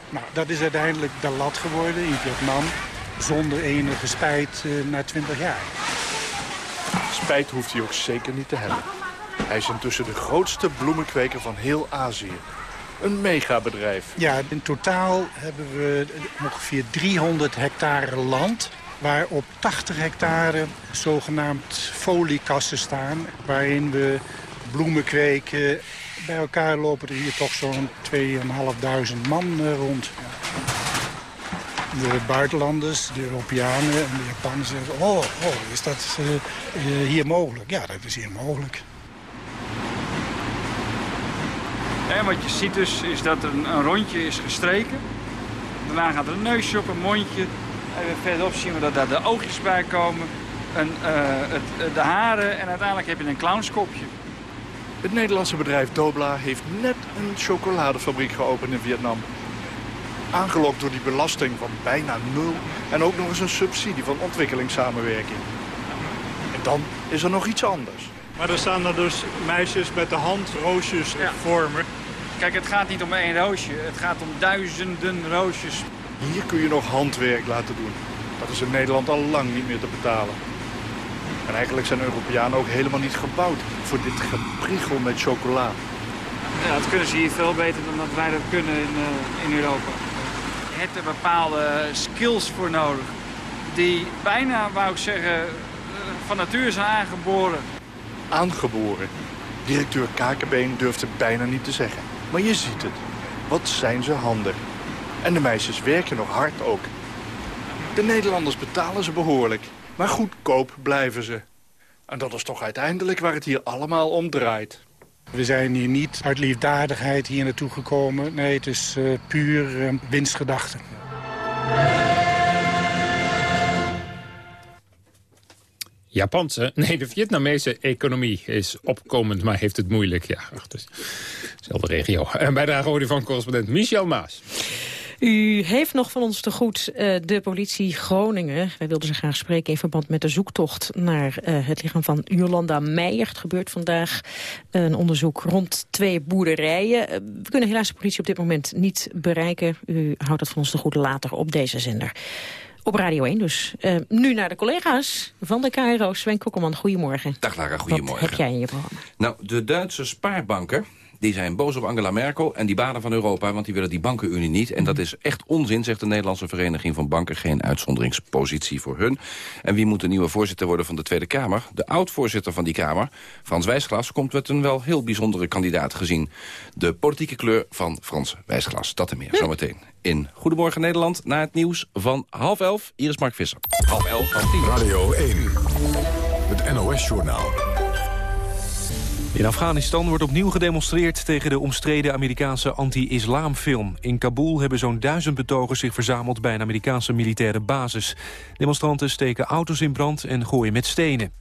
Nou, dat is uiteindelijk de lat geworden in Vietnam zonder enige spijt uh, na 20 jaar. Spijt hoeft hij ook zeker niet te hebben. Hij is intussen de grootste bloemenkweker van heel Azië. Een megabedrijf. Ja, in totaal hebben we ongeveer 300 hectare land... waar op 80 hectare zogenaamd foliekassen staan... waarin we bloemen kweken. Bij elkaar lopen er hier toch zo'n 2.500 man uh, rond de buitenlanders, de Europeanen en de Japanners zeggen... oh, oh is dat uh, hier mogelijk? Ja, dat is hier mogelijk. En wat je ziet dus is dat een, een rondje is gestreken. Daarna gaat er een neusje op, een mondje. En verderop zien we dat daar de oogjes bij komen. Een, uh, het, de haren en uiteindelijk heb je een clownskopje. Het Nederlandse bedrijf Dobla heeft net een chocoladefabriek geopend in Vietnam aangelokt door die belasting van bijna nul... en ook nog eens een subsidie van ontwikkelingssamenwerking. En dan is er nog iets anders. Maar er staan er dus meisjes met de hand roosjes ja. vormen. Kijk, het gaat niet om één roosje. Het gaat om duizenden roosjes. Hier kun je nog handwerk laten doen. Dat is in Nederland al lang niet meer te betalen. En eigenlijk zijn Europeanen ook helemaal niet gebouwd voor dit gepriegel met chocola. Ja, dat kunnen ze hier veel beter dan dat wij dat kunnen in, uh, in Europa hebt er bepaalde skills voor nodig. Die bijna, wou ik zeggen, eh, van natuur zijn aangeboren. Aangeboren? Directeur Kakenbeen durft het bijna niet te zeggen. Maar je ziet het. Wat zijn ze handig. En de meisjes werken nog hard ook. De Nederlanders betalen ze behoorlijk. Maar goedkoop blijven ze. En dat is toch uiteindelijk waar het hier allemaal om draait. We zijn hier niet uit liefdadigheid hier naartoe gekomen. Nee, het is uh, puur uh, winstgedachte. Japanse, nee, de Vietnamese economie is opkomend, maar heeft het moeilijk. Ja, ach, dus, dezelfde regio. En bij de van correspondent Michel Maas. U heeft nog van ons te goed uh, de politie Groningen. Wij wilden ze graag spreken in verband met de zoektocht naar uh, het lichaam van Jolanda Meijer. Het gebeurt vandaag een onderzoek rond twee boerderijen. Uh, we kunnen helaas de politie op dit moment niet bereiken. U houdt dat van ons te goed later op deze zender. Op Radio 1 dus. Nu naar de collega's van de KRO. Sven Kokkelman, goedemorgen. Dag Lara, goedemorgen. Wat heb jij in je programma? Nou, de Duitse spaarbanken die zijn boos op Angela Merkel en die baden van Europa... want die willen die bankenunie niet. En dat is echt onzin, zegt de Nederlandse Vereniging van Banken. Geen uitzonderingspositie voor hun. En wie moet de nieuwe voorzitter worden van de Tweede Kamer? De oud-voorzitter van die Kamer, Frans Wijsglas... komt met een wel heel bijzondere kandidaat gezien. De politieke kleur van Frans Wijsglas. Dat en meer, zometeen. In Goedemorgen Nederland, na het nieuws van half elf. Hier is Mark Visser. Half elf, half tien. Radio 1, het NOS-journaal. In Afghanistan wordt opnieuw gedemonstreerd tegen de omstreden Amerikaanse anti-islamfilm. In Kabul hebben zo'n duizend betogers zich verzameld bij een Amerikaanse militaire basis. Demonstranten steken auto's in brand en gooien met stenen.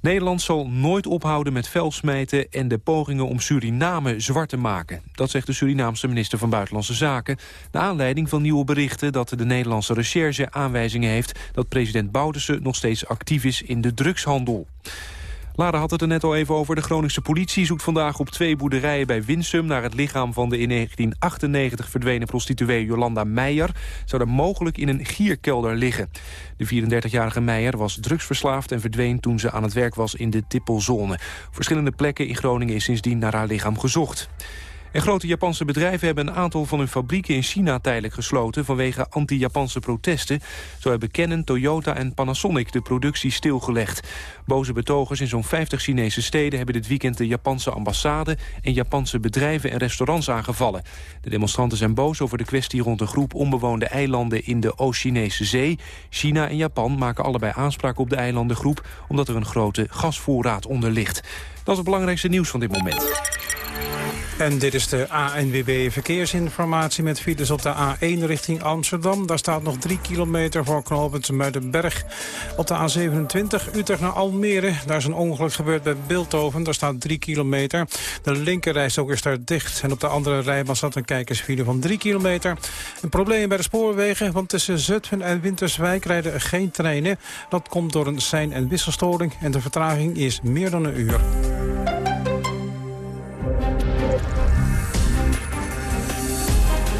Nederland zal nooit ophouden met vuilsmijten en de pogingen om Suriname zwart te maken. Dat zegt de Surinaamse minister van Buitenlandse Zaken... naar aanleiding van nieuwe berichten dat de Nederlandse recherche aanwijzingen heeft... dat president Bouterse nog steeds actief is in de drugshandel. Lara had het er net al even over. De Groningse politie zoekt vandaag op twee boerderijen bij Winsum... naar het lichaam van de in 1998 verdwenen prostituee Jolanda Meijer. Zou er mogelijk in een gierkelder liggen. De 34-jarige Meijer was drugsverslaafd en verdween toen ze aan het werk was in de Tippelzone. Verschillende plekken in Groningen is sindsdien naar haar lichaam gezocht. Grote Japanse bedrijven hebben een aantal van hun fabrieken in China tijdelijk gesloten vanwege anti-Japanse protesten. Zo hebben Canon, Toyota en Panasonic de productie stilgelegd. Boze betogers in zo'n 50 Chinese steden hebben dit weekend de Japanse ambassade en Japanse bedrijven en restaurants aangevallen. De demonstranten zijn boos over de kwestie rond een groep onbewoonde eilanden in de Oost-Chinese zee. China en Japan maken allebei aanspraak op de eilandengroep omdat er een grote gasvoorraad onder ligt. Dat is het belangrijkste nieuws van dit moment. En dit is de ANWB Verkeersinformatie met files op de A1 richting Amsterdam. Daar staat nog 3 kilometer voor knooppunt Muidenberg. Op de A27 Utrecht naar Almere. Daar is een ongeluk gebeurd bij Beeldhoven. Daar staat 3 kilometer. De linkerrijstok is daar dicht. En op de andere rijbaan staat een kijkersfile van 3 kilometer. Een probleem bij de spoorwegen, want tussen Zutphen en Winterswijk rijden geen treinen. Dat komt door een sein- en wisselstoring. En de vertraging is meer dan een uur.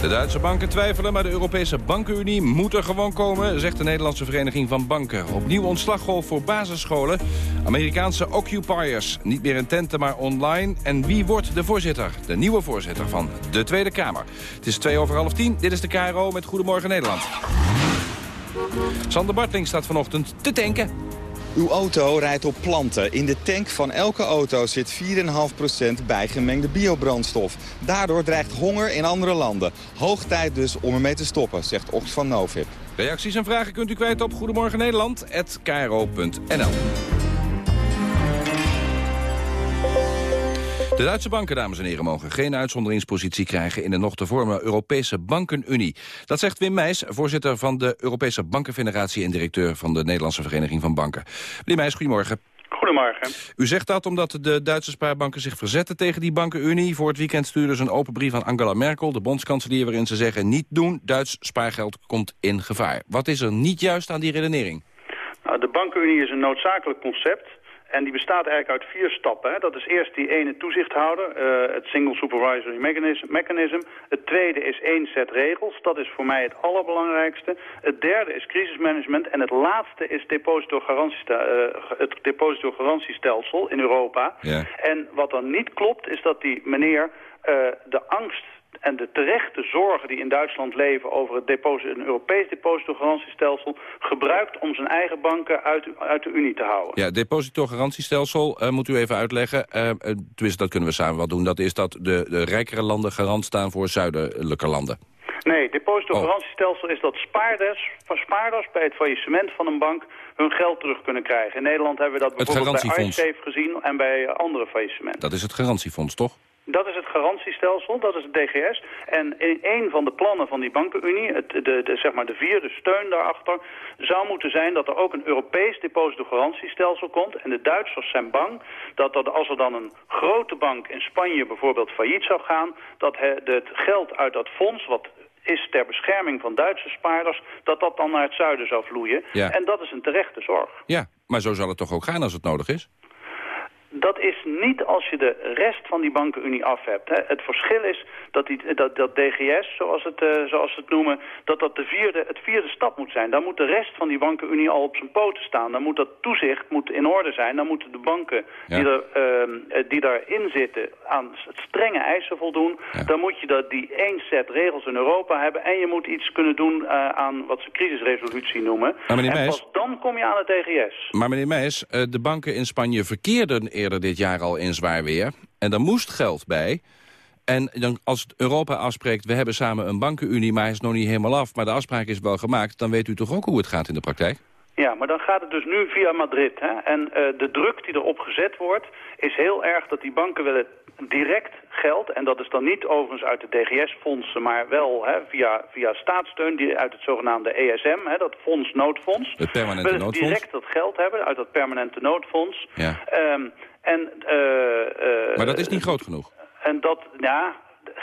De Duitse banken twijfelen, maar de Europese bankenunie moet er gewoon komen, zegt de Nederlandse Vereniging van Banken. Opnieuw ontslaggolf voor basisscholen. Amerikaanse occupiers, niet meer in tenten, maar online. En wie wordt de voorzitter? De nieuwe voorzitter van de Tweede Kamer. Het is twee over half tien. Dit is de KRO met Goedemorgen Nederland. Sander Bartling staat vanochtend te tanken. Uw auto rijdt op planten. In de tank van elke auto zit 4,5% bijgemengde biobrandstof. Daardoor dreigt honger in andere landen. Hoog tijd dus om ermee te stoppen, zegt Oxfam Novib. Reacties en vragen kunt u kwijt op Goedemorgen Nederland@kro.nl. De Duitse banken, dames en heren, mogen geen uitzonderingspositie krijgen in de nog te vormen Europese Bankenunie. Dat zegt Wim Meijs, voorzitter van de Europese Bankenfederatie en directeur van de Nederlandse Vereniging van Banken. Meneer Meijs, goedemorgen. Goedemorgen. U zegt dat omdat de Duitse spaarbanken zich verzetten tegen die bankenunie. Voor het weekend stuurden ze een open brief aan Angela Merkel, de bondskanselier, waarin ze zeggen niet doen, Duits spaargeld komt in gevaar. Wat is er niet juist aan die redenering? Nou, de bankenunie is een noodzakelijk concept. En die bestaat eigenlijk uit vier stappen. Hè. Dat is eerst die ene toezichthouder, eh, het Single Supervisory mechanism, mechanism. Het tweede is één set regels. Dat is voor mij het allerbelangrijkste. Het derde is crisismanagement. En het laatste is depositogarantiestel, uh, het depositogarantiestelsel in Europa. Ja. En wat dan niet klopt, is dat die meneer uh, de angst en de terechte zorgen die in Duitsland leven over het deposit, een Europees depositogarantiestelsel gebruikt om zijn eigen banken uit, uit de Unie te houden. Ja, depositogarantiestelsel uh, moet u even uitleggen. Uh, tenminste, dat kunnen we samen wel doen. Dat is dat de, de rijkere landen garant staan voor zuidelijke landen. Nee, depositogarantiestelsel is dat spaarders, spaarders bij het faillissement van een bank hun geld terug kunnen krijgen. In Nederland hebben we dat bijvoorbeeld bij iSafe gezien en bij andere faillissementen. Dat is het garantiefonds, toch? Dat is het garantiestelsel, dat is het DGS. En in een van de plannen van die bankenunie, het, de, de, zeg maar de vierde steun daarachter, zou moeten zijn dat er ook een Europees depositogarantiestelsel komt. En de Duitsers zijn bang dat, dat als er dan een grote bank in Spanje bijvoorbeeld failliet zou gaan, dat het geld uit dat fonds, wat is ter bescherming van Duitse spaarders, dat dat dan naar het zuiden zou vloeien. Ja. En dat is een terechte zorg. Ja, maar zo zal het toch ook gaan als het nodig is? Dat is niet als je de rest van die bankenunie af hebt. Hè. Het verschil is dat, die, dat, dat DGS, zoals, het, uh, zoals ze het noemen, dat dat de vierde, het vierde stap moet zijn. Dan moet de rest van die bankenunie al op zijn poten staan. Dan moet dat toezicht moet in orde zijn. Dan moeten de banken Ja. die, er, uh, die daarin zitten aan strenge eisen voldoen. Dan moet je dat, die één set regels in Europa hebben. En je moet iets kunnen doen uh, aan wat ze crisisresolutie noemen. Maar meneer en Meijs- pas dan kom je aan het DGS. Maar meneer Meijs, eh, de banken in Spanje verkeerden eerder dit jaar al in zwaar weer. En er moest geld bij. En dan, als Europa afspreekt, we hebben samen een bankenunie... maar hij is nog niet helemaal af, maar de afspraak is wel gemaakt... dan weet u toch ook hoe het gaat in de praktijk? Ja, maar dan gaat het dus nu via Madrid. Hè? En eh, de druk die erop gezet wordt, is heel erg dat die banken willen direct geld. En dat is dan niet overigens uit de DGS-fondsen, maar wel hè, via, via staatssteun die uit het zogenaamde ESM, hè, dat fonds noodfonds. Het permanente willen noodfonds. direct dat geld hebben uit dat permanente noodfonds. Ja. Ehm, en, eh, eh, Maar dat is niet groot genoeg. en dat, ja,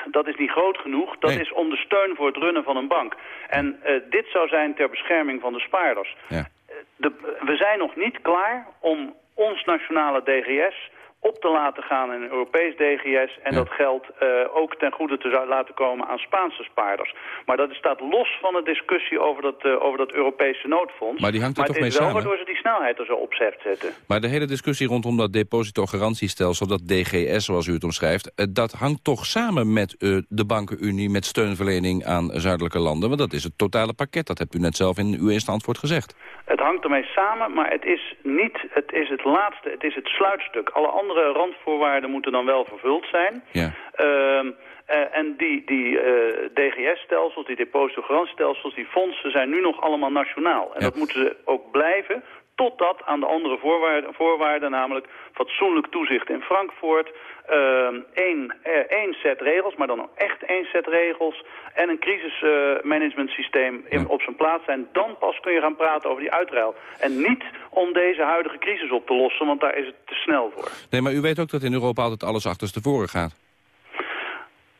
dat is niet groot genoeg. Dat Nee. is om de steun voor het runnen van een bank. En eh, dit zou zijn ter bescherming van de spaarders. Ja. De, we zijn nog niet klaar om ons nationale DGS op te laten gaan in een Europees DGS... en dat geld eh, ook ten goede te laten komen aan Spaanse spaarders. Maar dat staat los van de discussie over dat, eh, over dat Europese noodfonds. Maar die hangt er maar toch het is mee wel samen? waardoor ze die snelheid er zo op zetten. Maar de hele discussie rondom dat depositogarantiestelsel, dat DGS zoals u het omschrijft... eh, dat hangt toch samen met de bankenunie, met steunverlening aan zuidelijke landen? Want dat is het totale pakket, dat hebt u net zelf in uw eerste antwoord gezegd. Het hangt ermee samen, maar het is niet, het is het laatste, het is het sluitstuk. Alle andere randvoorwaarden moeten dan wel vervuld zijn. Ja. Ehm, eh, en die, die eh, DGS-stelsels, die depositogarantiestelsels, die fondsen zijn nu nog allemaal nationaal. En dat moeten ze ook blijven totdat aan de andere voorwaarden, voorwaarden namelijk fatsoenlijk toezicht in Frankfurt, ehm, één, eh, één set regels, maar dan ook echt één set regels en een crisismanagementsysteem in op zijn plaats zijn. Dan pas kun je gaan praten over die uitruil. En niet om deze huidige crisis op te lossen, want daar is het te snel voor. Nee, maar u weet ook dat in Europa altijd alles achterstevoren gaat.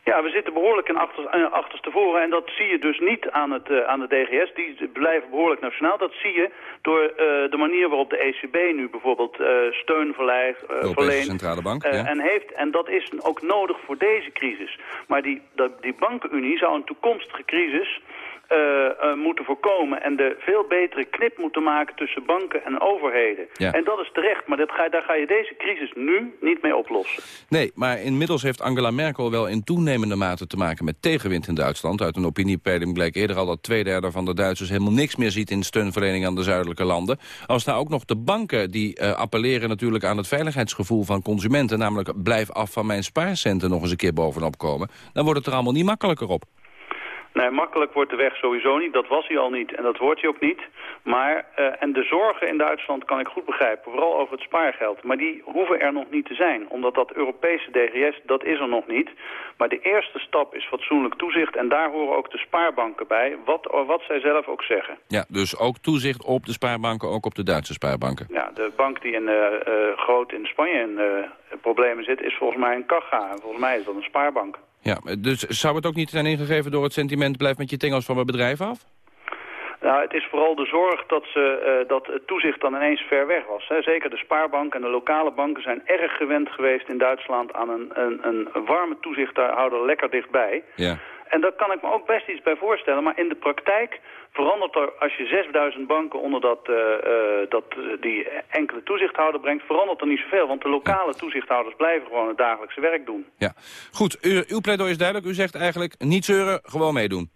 Ja, we zitten behoorlijk in achter, eh, achterstevoren en dat zie je dus niet aan, het, eh, aan de DGS. Die blijven behoorlijk nationaal. Dat zie je door eh, de manier waarop de ECB nu bijvoorbeeld eh, steun verleent, Europese. Centrale Bank, ja. en, heeft, en dat is ook nodig voor deze crisis. Maar die, dat, die bankenunie zou een toekomstige crisis eh, moeten voorkomen... en de veel betere knip moeten maken tussen banken en overheden. Ja. En dat is terecht, maar dat ga, daar ga je deze crisis nu niet mee oplossen. Nee, maar inmiddels heeft Angela Merkel wel in toenemende mate te maken met tegenwind in Duitsland. Uit een opiniepeiling bleek eerder al dat twee derde van de Duitsers helemaal niks meer ziet in steunverlening aan de zuidelijke landen. Als daar ook nog de banken die eh, appelleren natuurlijk aan het veiligheidsgevoel van consumenten, namelijk blijf af van mijn spaarcenten nog eens een keer bovenop komen, dan wordt het er allemaal niet makkelijker op. Nee, makkelijk wordt de weg sowieso niet. Dat was hij al niet en dat wordt hij ook niet. Maar, eh, en de zorgen in Duitsland kan ik goed begrijpen, vooral over het spaargeld. Maar die hoeven er nog niet te zijn, omdat dat Europese DGS, dat is er nog niet. Maar de eerste stap is fatsoenlijk toezicht en daar horen ook de spaarbanken bij, wat, wat zij zelf ook zeggen. Ja, dus ook toezicht op de spaarbanken, ook op de Duitse spaarbanken. Ja, de bank die in, eh, eh, groot in Spanje in problemen zit, is volgens mij een Caja. En volgens mij is dat een spaarbank. Ja, dus zou het ook niet zijn ingegeven door het sentiment... blijf met je tengels van mijn bedrijf af? Nou, het is vooral de zorg dat, ze, eh, dat het toezicht dan ineens ver weg was. Hè. Zeker de spaarbank en de lokale banken zijn erg gewend geweest in Duitsland... aan een, een, een warme toezichthouder lekker dichtbij. Ja. En daar kan ik me ook best iets bij voorstellen. Maar in de praktijk verandert er, als je 6000 banken onder dat, eh, eh, dat, eh, die enkele toezichthouder brengt... verandert er niet zoveel, want de lokale toezichthouders blijven gewoon het dagelijkse werk doen. Ja. Goed, u, uw pleidooi is duidelijk. U zegt eigenlijk niet zeuren, gewoon meedoen.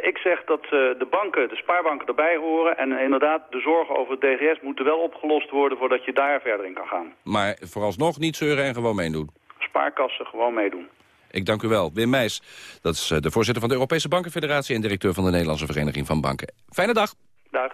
Ik zeg dat de banken, de spaarbanken erbij horen. En inderdaad, de zorgen over het DGS moeten wel opgelost worden voordat je daar verder in kan gaan. Maar vooralsnog niet zeuren en gewoon meedoen. Spaarkassen gewoon meedoen. Ik dank u wel. Wim Meijs, dat is eh, de voorzitter van de Europese Bankenfederatie... en directeur van de Nederlandse Vereniging van Banken. Fijne dag. Dag.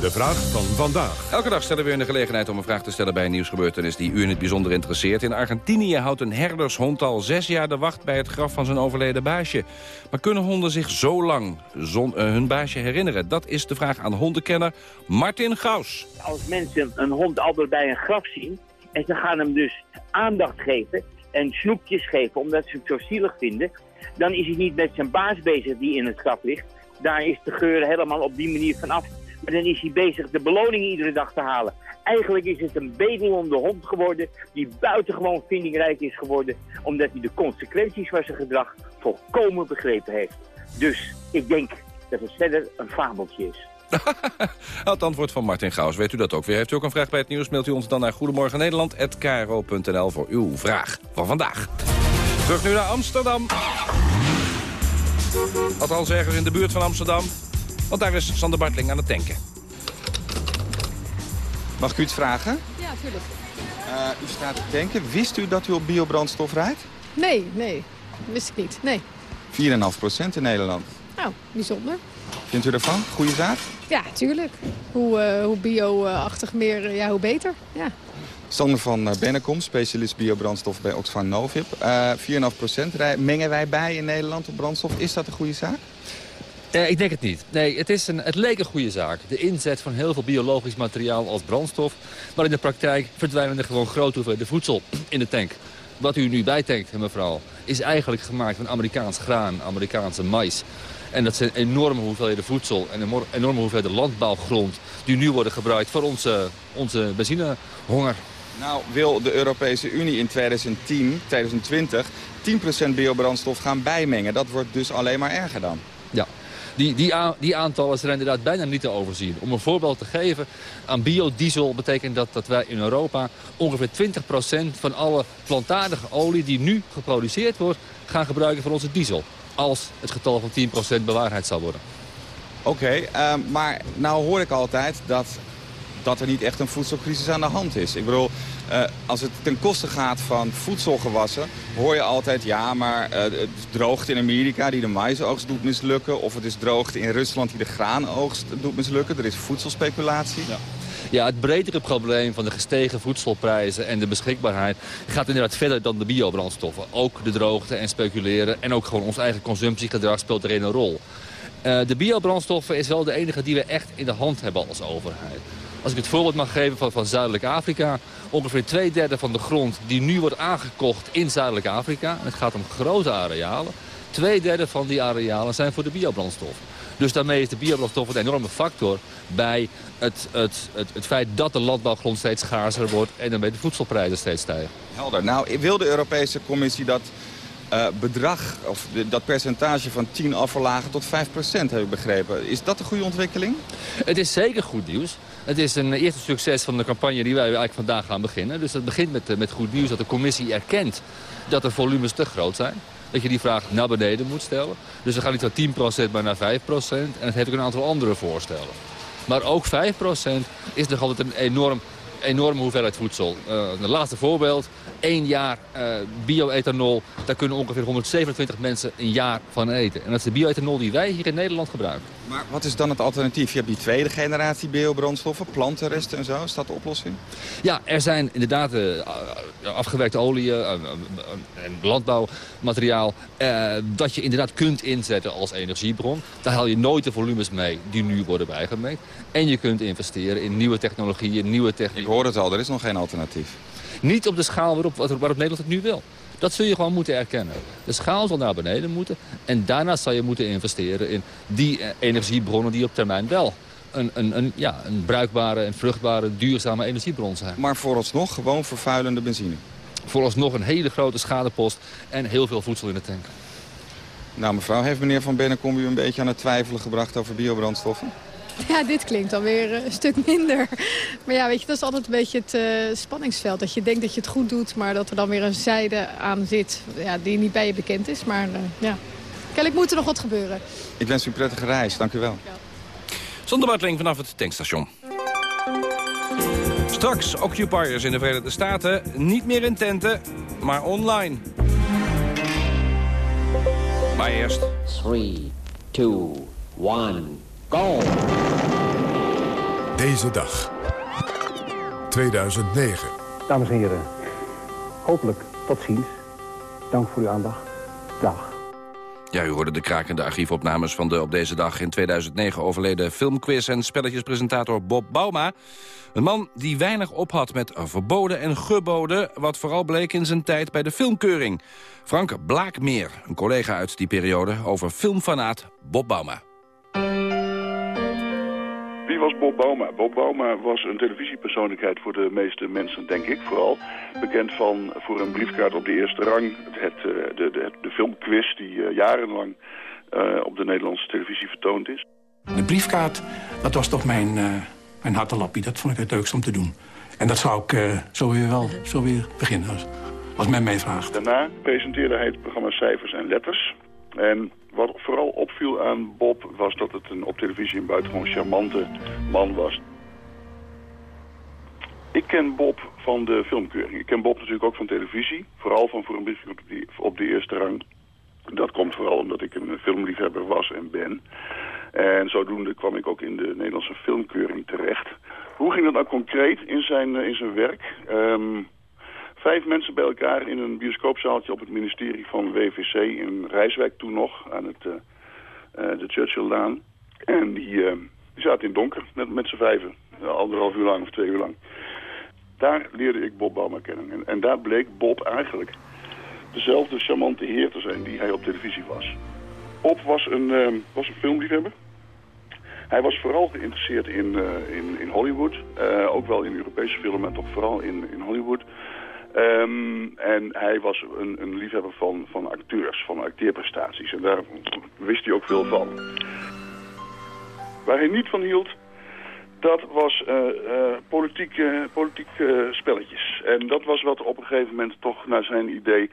De vraag van vandaag. Elke dag stellen we u de gelegenheid om een vraag te stellen bij een nieuwsgebeurtenis die u in het bijzonder interesseert. In Argentinië houdt een herdershond al zes jaar de wacht bij het graf van zijn overleden baasje. Maar kunnen honden zich zo lang zon, eh, hun baasje herinneren? Dat is de vraag aan hondenkenner Martin Gaus. Als mensen een hond altijd bij een graf zien en ze gaan hem dus aandacht geven en snoepjes geven omdat ze het zo zielig vinden, dan is hij niet met zijn baas bezig die in het graf ligt. Daar is de geur helemaal op die manier van af. Maar dan is hij bezig de beloning iedere dag te halen. Eigenlijk is het een bedelende hond geworden die buitengewoon vindingrijk is geworden. Omdat hij de consequenties van zijn gedrag volkomen begrepen heeft. Dus ik denk dat het verder een fabeltje is. Het antwoord van Martin Gaus. Weet u dat ook weer? Heeft u ook een vraag bij het nieuws? Mailt u ons dan naar goedemorgennederland.kro.nl voor uw vraag van vandaag. Terug nu naar Amsterdam. Althans ergens in de buurt van Amsterdam. Want daar is Sander Bartling aan het tanken. Mag ik u iets vragen? Ja, tuurlijk. Uh, u staat te denken. Wist u dat u op biobrandstof rijdt? Nee, nee. Wist ik niet. Nee. 4,5% in Nederland. Nou, bijzonder. Vindt u ervan? Goede zaak? Ja, tuurlijk. Hoe, uh, hoe bio-achtig meer, ja, hoe beter. Ja. Sander van Bennekom, specialist biobrandstof bij Oxfam Novib. Uh, 4,5% mengen wij bij in Nederland op brandstof. Is dat een goede zaak? ik denk het niet. Nee, het, is een, het leek een goede zaak. De inzet van heel veel biologisch materiaal als brandstof. Maar in de praktijk verdwijnen er gewoon grote hoeveelheden voedsel in de tank. Wat u nu bijtankt, mevrouw, is eigenlijk gemaakt van Amerikaans graan, Amerikaanse mais. En dat zijn enorme hoeveelheden voedsel en enorme hoeveelheden landbouwgrond... die nu worden gebruikt voor onze, onze benzinehonger. Nou wil de Europese Unie in 2010, 2020 10% biobrandstof gaan bijmengen. Dat wordt dus alleen maar erger dan. Ja, die, die, die aantallen zijn inderdaad bijna niet te overzien. Om een voorbeeld te geven, aan biodiesel betekent dat dat wij in Europa ongeveer 20% van alle plantaardige olie die nu geproduceerd wordt, gaan gebruiken voor onze diesel. Als het getal van 10% bewaarheid zal worden. Oké, ehm, maar nou hoor ik altijd dat dat er niet echt een voedselcrisis aan de hand is. Ik bedoel, uh, als het ten koste gaat van voedselgewassen... hoor je altijd, ja, maar uh, het droogte in Amerika die de maisoogst doet mislukken... of het is droogte in Rusland die de graanoogst doet mislukken. Er is voedselspeculatie. Ja. Ja, het bredere probleem van de gestegen voedselprijzen en de beschikbaarheid gaat inderdaad verder dan de biobrandstoffen. Ook de droogte en speculeren en ook gewoon ons eigen consumptiegedrag speelt erin een rol. Uh, de biobrandstoffen is wel de enige die we echt in de hand hebben als overheid. Als ik het voorbeeld mag geven van, van Zuidelijk Afrika. Ongeveer twee derde van de grond die nu wordt aangekocht in Zuidelijk Afrika. En het gaat om grote arealen. Twee derde van die arealen zijn voor de biobrandstof. Dus daarmee is de biobrandstof een enorme factor bij het, het, het, het feit dat de landbouwgrond steeds schaarser wordt en daarmee de voedselprijzen steeds stijgen. Helder. Nou, wil de Europese Commissie dat uh, bedrag, of dat percentage van 10 afverlagen tot 5% heb ik begrepen. Is dat een goede ontwikkeling? Het is zeker goed nieuws. Het is een eerste succes van de campagne die wij eigenlijk vandaag gaan beginnen. Dus het begint met, met goed nieuws dat de commissie erkent dat de volumes te groot zijn. Dat je die vraag naar beneden moet stellen. Dus we gaan niet van 10% maar naar 5%. En het heeft ook een aantal andere voorstellen. Maar ook 5% is nog altijd een enorm enorme hoeveelheid voedsel. Uh, een laatste voorbeeld. Eén jaar uh, bioethanol. Daar kunnen ongeveer 127 mensen een jaar van eten. En dat is de bioethanol die wij hier in Nederland gebruiken. Maar wat is dan het alternatief? Je hebt die tweede generatie biobrandstoffen, plantenresten en zo. Is dat de oplossing? Ja, er zijn inderdaad uh, afgewerkte oliën en landbouwmateriaal... dat je inderdaad kunt inzetten als energiebron. Daar haal je nooit de volumes mee die nu worden bijgemeet. En je kunt investeren in nieuwe technologieën, nieuwe technieken hoor het al, er is nog geen alternatief. Niet op de schaal waarop, waarop Nederland het nu wil. Dat zul je gewoon moeten erkennen. De schaal zal naar beneden moeten. En daarnaast zal je moeten investeren in die eh, energiebronnen die op termijn wel een, een, een, ja, een bruikbare en vruchtbare, duurzame energiebron zijn. Maar vooralsnog gewoon vervuilende benzine? Vooralsnog een hele grote schadepost en heel veel voedsel in de tank. Nou mevrouw, heeft meneer Van Bennekom u een beetje aan het twijfelen gebracht over biobrandstoffen? Ja, dit klinkt dan weer een stuk minder. Maar ja, weet je, dat is altijd een beetje het uh, spanningsveld. Dat je denkt dat je het goed doet, maar dat er dan weer een zijde aan zit... Ja, die niet bij je bekend is. Maar uh, ja, kennelijk moet er nog wat gebeuren. Ik wens u een prettige reis. Dank u wel. Zonder Bartling vanaf het tankstation. Straks occupiers in de Verenigde Staten. Niet meer in tenten, maar online. Maar eerst... 3, 2, 1... Go! Deze dag. 2009. Dames en heren, hopelijk tot ziens. Dank voor uw aandacht. Dag. Ja, u hoorde de krakende archiefopnames van de op deze dag in 2009 overleden filmquiz- en spelletjespresentator Bob Bauma. Een man die weinig op had met verboden en geboden, wat vooral bleek in zijn tijd bij de filmkeuring. Frank Blaakmeer, een collega uit die periode, over filmfanaat Bob Bauma. Wie was Bob Bauma? Bob Bauma was een televisiepersoonlijkheid voor de meeste mensen, denk ik vooral. Bekend van voor een briefkaart op de eerste rang. Het, eh, de, de, de filmquiz die eh, jarenlang uh, op de Nederlandse televisie vertoond is. De briefkaart, dat was toch mijn, uh, mijn hartelappie. Dat vond ik het leukst om te doen. En dat zou ik uh, zo weer wel zo weer beginnen, als, als men mij vraagt. Daarna presenteerde hij het programma Cijfers en Letters. En wat vooral opviel aan Bob was dat het een, op televisie een buitengewoon charmante man was. Ik ken Bob van de filmkeuring. Ik ken Bob natuurlijk ook van televisie. Vooral van Voor een briefje op de, eerste rang. Dat komt vooral omdat ik een filmliefhebber was en ben. En zodoende kwam ik ook in de Nederlandse filmkeuring terecht. Hoe ging dat nou concreet in zijn, in zijn werk? Ehm, vijf mensen bij elkaar in een bioscoopzaaltje op het ministerie van WVC in Rijswijk toen nog, aan het, uh, uh, de Churchilllaan. En die, uh, die zaten in het donker met, met z'n vijven, anderhalf uur lang of twee uur lang. Daar leerde ik Bob Bauma kennen. En, en daar bleek Bob eigenlijk dezelfde charmante heer te zijn die hij op televisie was. Bob was een, was een filmliefhebber. Hij was vooral geïnteresseerd in, in, in Hollywood. ook wel in Europese filmen, maar toch vooral in, in Hollywood. Um, en hij was een, een liefhebber van, van acteurs, van acteerprestaties. En daar wist hij ook veel van. Waar hij niet van hield, dat was uh, politieke, spelletjes. En dat was wat op een gegeven moment toch naar zijn idee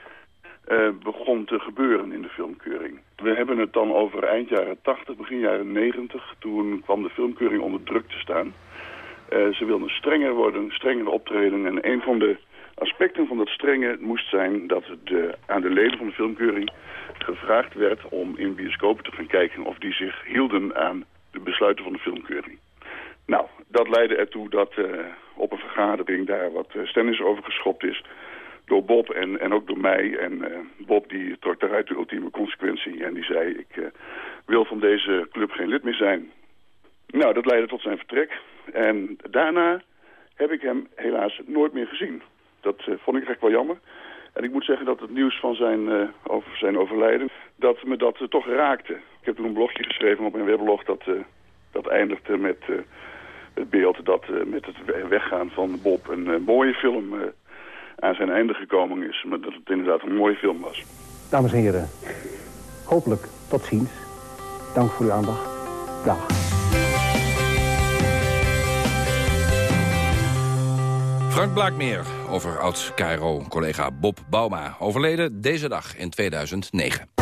uh, begon te gebeuren in de filmkeuring. We hebben het dan over eind jaren 80, begin jaren 90. Toen kwam de filmkeuring onder druk te staan. ze wilden strenger worden, strenger optreden. En een van de aspecten van dat strenge moest zijn dat de, aan de leden van de filmkeuring gevraagd werd om in bioscopen te gaan kijken of die zich hielden aan de besluiten van de filmkeuring. Nou, dat leidde ertoe dat uh, op een vergadering daar wat uh, stennis over geschopt is door Bob en, en ook door mij. En uh, Bob die trok daaruit de ultieme consequentie en die zei ik wil van deze club geen lid meer zijn. Nou, dat leidde tot zijn vertrek en daarna heb ik hem helaas nooit meer gezien. Dat uh, vond ik echt wel jammer. En ik moet zeggen dat het nieuws van zijn, uh, over zijn overlijden, dat me dat uh, toch raakte. Ik heb toen een blogje geschreven op mijn weblog dat, dat eindigde met het beeld dat met het weggaan van Bob een mooie film aan zijn einde gekomen is. Maar dat het inderdaad een mooie film was. Dames en heren, hopelijk tot ziens. Dank voor uw aandacht. Dag. Frank Blaakmeer over oud-Cairo-collega Bob Bauma. Overleden deze dag in 2009.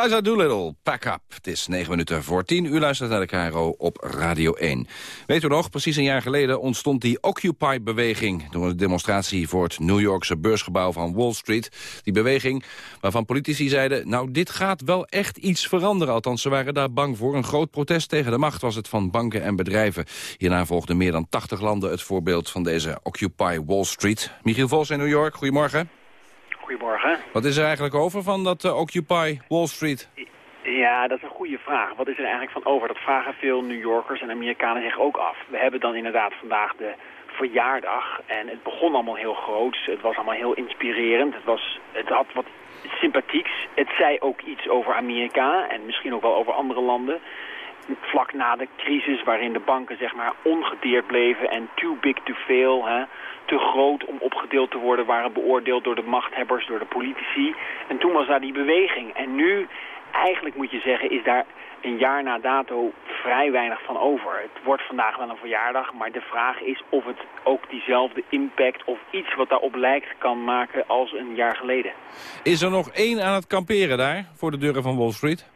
Eliza Doolittle, pack up. Het is negen minuten voor tien. U luistert naar de KRO op Radio 1. Weet u nog, precies een jaar geleden ontstond die Occupy-beweging... door een demonstratie voor het New Yorkse beursgebouw van Wall Street. Die beweging waarvan politici zeiden... nou, dit gaat wel echt iets veranderen. Althans, ze waren daar bang voor. Een groot protest tegen de macht was het van banken en bedrijven. Hierna volgden meer dan 80 landen het voorbeeld van deze Occupy Wall Street. Michiel Vos in New York, goedemorgen. Goedemorgen. Wat is er eigenlijk over van dat eh, Occupy Wall Street? Ja, dat is een goede vraag. Wat is er eigenlijk van over? Dat vragen veel New Yorkers en Amerikanen zich ook af. We hebben dan inderdaad vandaag de verjaardag. En het begon allemaal heel groots. Het was allemaal heel inspirerend. Het, was, het had wat sympathieks. Het zei ook iets over Amerika en misschien ook wel over andere landen. Vlak na de crisis waarin de banken zeg maar ongedeerd bleven en too big to fail, hè, te groot om opgedeeld te worden, waren beoordeeld door de machthebbers, door de politici. En toen was daar die beweging. En nu, eigenlijk moet je zeggen, is daar een jaar na dato vrij weinig van over. Het wordt vandaag wel een verjaardag, maar de vraag is of het ook diezelfde impact of iets wat daarop lijkt kan maken als een jaar geleden. Is er nog één aan het kamperen daar, voor de deuren van Wall Street?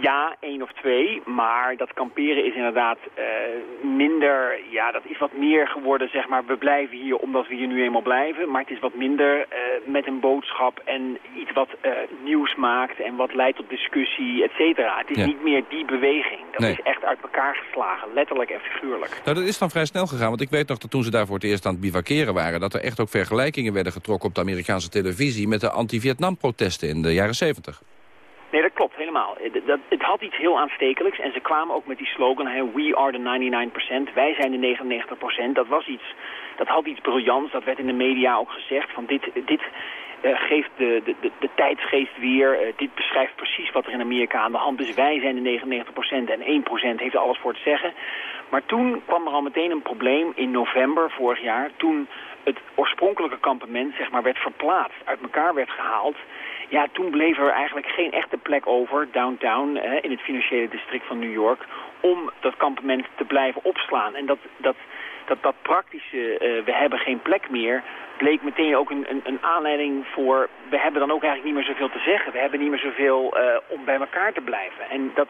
Ja, één of twee, maar dat kamperen is inderdaad uh, minder, ja, dat is wat meer geworden, zeg maar, we blijven hier omdat we hier nu eenmaal blijven, maar het is wat minder uh, met een boodschap en iets wat uh, nieuws maakt en wat leidt tot discussie, et cetera. Het is Ja. niet meer die beweging, dat Nee. is echt uit elkaar geslagen, letterlijk en figuurlijk. Nou, dat is dan vrij snel gegaan, want ik weet nog dat toen ze daar voor het eerst aan het bivakeren waren... dat er echt ook vergelijkingen werden getrokken op de Amerikaanse televisie... met de anti-Vietnam-protesten in de jaren 70. Nee, dat klopt helemaal. Het, dat, het had iets heel aanstekelijks en ze kwamen ook met die slogan, we are the 99%, wij zijn de 99%. Dat was iets, dat had iets briljants, dat werd in de media ook gezegd, van dit, dit eh, geeft de, de, de, de tijdsgeest weer, eh, dit beschrijft precies wat er in Amerika aan de hand is. Wij zijn de 99% en 1% heeft alles voor te zeggen. Maar toen kwam er al meteen een probleem in november vorig jaar, toen het oorspronkelijke kampement zeg maar, werd verplaatst, uit elkaar werd gehaald. Ja, toen bleef er eigenlijk geen echte plek over, downtown, in het financiële district van New York, om dat kampement te blijven opslaan. En dat, dat, dat, dat praktische, eh, we hebben geen plek meer, bleek meteen ook een, een, een aanleiding voor, we hebben dan ook eigenlijk niet meer zoveel te zeggen. We hebben niet meer zoveel eh, om bij elkaar te blijven. En dat,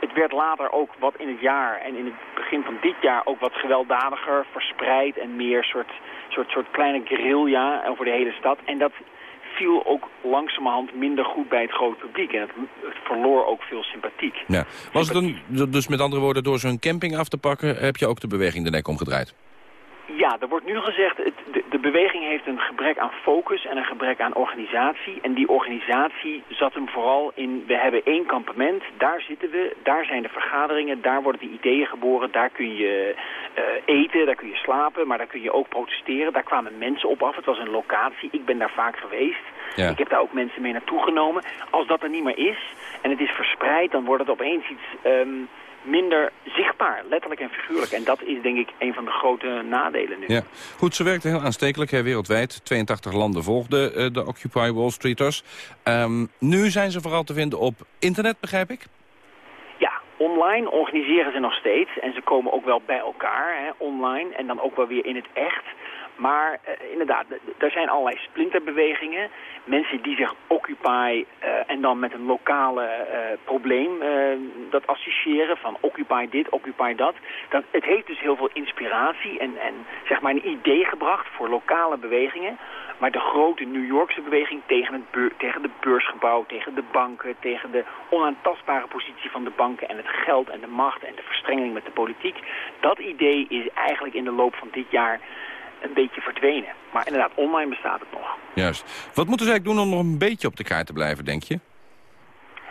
het werd later ook wat in het jaar en in het begin van dit jaar ook wat gewelddadiger, verspreid en meer soort, soort, soort kleine guerrilla over de hele stad. En dat viel ook langzamerhand minder goed bij het grote publiek. En het, het verloor ook veel sympathiek. Ja. Was het een, dus met andere woorden, door zo'n camping af te pakken... heb je ook de beweging de nek omgedraaid? Ja, er wordt nu gezegd, het, de, de beweging heeft een gebrek aan focus en een gebrek aan organisatie. En die organisatie zat hem vooral in, we hebben één kampement, daar zitten we, daar zijn de vergaderingen, daar worden de ideeën geboren, daar kun je eh, eten, daar kun je slapen, maar daar kun je ook protesteren. Daar kwamen mensen op af, het was een locatie, ik ben daar vaak geweest. Ja. Ik heb daar ook mensen mee naartoe genomen. Als dat er niet meer is en het is verspreid, dan wordt het opeens iets... ehm, minder zichtbaar, letterlijk en figuurlijk. En dat is denk ik een van de grote nadelen nu. Ja. Goed, ze werkte heel aanstekelijk hè, wereldwijd. 82 landen volgden eh, de Occupy Wall Streeters. Ehm, nu zijn ze vooral te vinden op internet, begrijp ik? Ja, online organiseren ze nog steeds. En ze komen ook wel bij elkaar, hè, online. En dan ook wel weer in het echt. Maar eh, inderdaad, er zijn allerlei splinterbewegingen. Mensen die zich Occupy eh, en dan met een lokale eh, probleem dat associëren. Van Occupy dit, Occupy dat. dat. Het heeft dus heel veel inspiratie en, en zeg maar een idee gebracht voor lokale bewegingen. Maar de grote New Yorkse beweging tegen het beur- tegen de beursgebouw, tegen de banken, tegen de onaantastbare positie van de banken en het geld en de macht en de verstrengeling met de politiek. Dat idee is eigenlijk in de loop van dit jaar een beetje verdwenen. Maar inderdaad, online bestaat het nog. Juist. Wat moeten ze eigenlijk doen om nog een beetje op de kaart te blijven, denk je?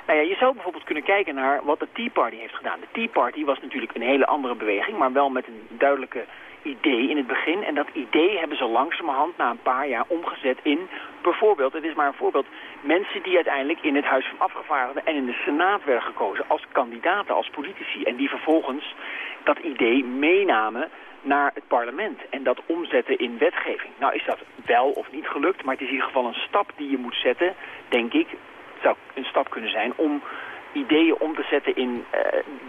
Nou ja, je zou bijvoorbeeld kunnen kijken naar wat de Tea Party heeft gedaan. De Tea Party was natuurlijk een hele andere beweging, maar wel met een duidelijke idee in het begin. En dat idee hebben ze langzamerhand na een paar jaar omgezet in, bijvoorbeeld, het is maar een voorbeeld, mensen die uiteindelijk in het Huis van Afgevaardigden en in de Senaat werden gekozen als kandidaten, als politici. En die vervolgens dat idee meenamen naar het parlement en dat omzetten in wetgeving. Nou is dat wel of niet gelukt, maar het is in ieder geval een stap die je moet zetten, denk ik, zou een stap kunnen zijn om ideeën om te zetten in eh,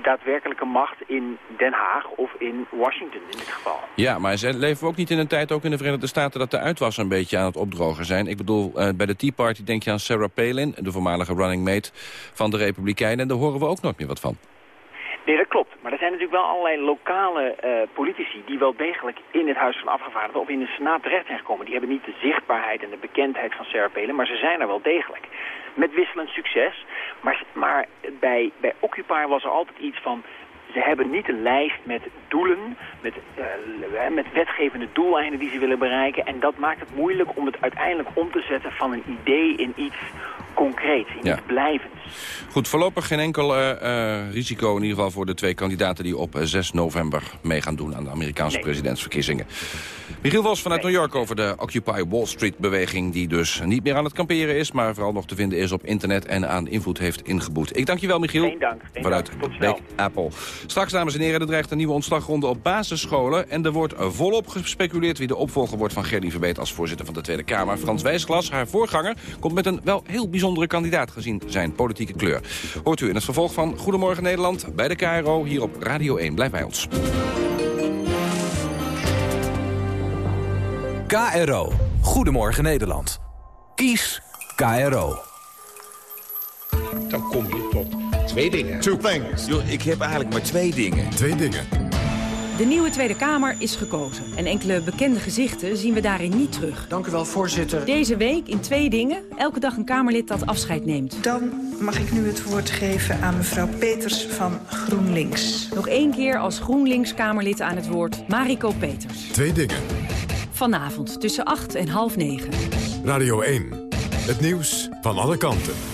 daadwerkelijke macht in Den Haag of in Washington in dit geval. Ja, maar leven we ook niet in een tijd, ook in de Verenigde Staten... dat de uitwas een beetje aan het opdrogen zijn. Ik bedoel, eh, bij de Tea Party denk je aan Sarah Palin... de voormalige running mate van de Republikeinen... en daar horen we ook nooit meer wat van. Nee, dat klopt. Maar er zijn natuurlijk wel allerlei lokale eh, politici die wel degelijk in het Huis van Afgevaardigden of in de Senaat terecht zijn gekomen. Die hebben niet de zichtbaarheid en de bekendheid van Sarah Palin, maar ze zijn er wel degelijk. Met wisselend succes. Maar, maar bij, bij Occupy was er altijd iets van, ze hebben niet een lijst met doelen, met, uh, met wetgevende doeleinden die ze willen bereiken. En dat maakt het moeilijk om het uiteindelijk om te zetten van een idee in iets concreets, in iets blijvends. Goed, voorlopig geen enkel uh, uh, risico in ieder geval voor de twee kandidaten... die op 6 november mee gaan doen aan de Amerikaanse nee. presidentsverkiezingen. Michiel was vanuit nee. New York over de Occupy Wall Street-beweging... die dus niet meer aan het kamperen is, maar vooral nog te vinden is op internet... en aan invloed heeft ingeboet. Ik dank je wel, Michiel. Geen dank. Geen vanuit Big Apple. Straks, dames en heren, er dreigt een nieuwe ontslagronde op basisscholen... en er wordt volop gespeculeerd wie de opvolger wordt van Gerdy Verbeet... als voorzitter van de Tweede Kamer. Frans Wijsglas, haar voorganger, komt met een wel heel bijzondere kandidaat... gezien zijn politieke kleur. Hoort u in het vervolg van Goedemorgen Nederland bij de KRO hier op Radio 1. Blijf bij ons. KRO. Goedemorgen Nederland. Kies KRO. Dan kom je tot twee dingen. Two things. Yo, ik heb eigenlijk maar twee dingen. Twee dingen. De nieuwe Tweede Kamer is gekozen. En enkele bekende gezichten zien we daarin niet terug. Dank u wel, voorzitter. Deze week in twee dingen. Elke dag een Kamerlid dat afscheid neemt. Dan mag ik nu het woord geven aan mevrouw Peters van GroenLinks. Nog één keer als GroenLinks-Kamerlid aan het woord Mariko Peters. Twee dingen. Vanavond tussen 8 en half 9. Radio 1. Het nieuws van alle kanten.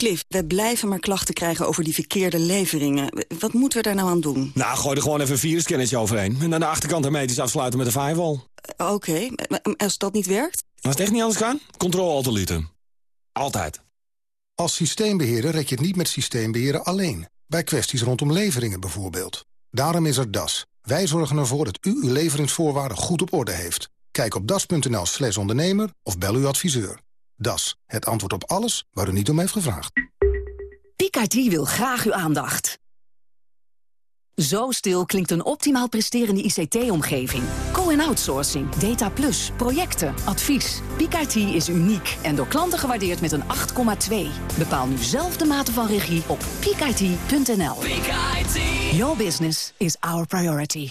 Cliff, we blijven maar klachten krijgen over die verkeerde leveringen. Wat moeten we daar nou aan doen? Nou, gooi er gewoon even een virusscannertje overheen. En aan de achterkant hermetisch afsluiten met een firewall. Uh, Oké, okay. als dat niet werkt? Als het echt niet anders kan, controle alt Altijd. Als systeembeheerder red je het niet met systeembeheren alleen. Bij kwesties rondom leveringen bijvoorbeeld. Daarom is er DAS. Wij zorgen ervoor dat u uw leveringsvoorwaarden goed op orde heeft. Kijk op das.nl slash ondernemer of bel uw adviseur. Das, het antwoord op alles waar u niet om heeft gevraagd. Picard wil graag uw aandacht. Zo stil klinkt een optimaal presterende ICT-omgeving. Co-en-outsourcing, data plus, projecten, advies. Picard is uniek en door klanten gewaardeerd met een 8,2. Bepaal nu zelf de mate van regie op picard.nl. Your business is our priority.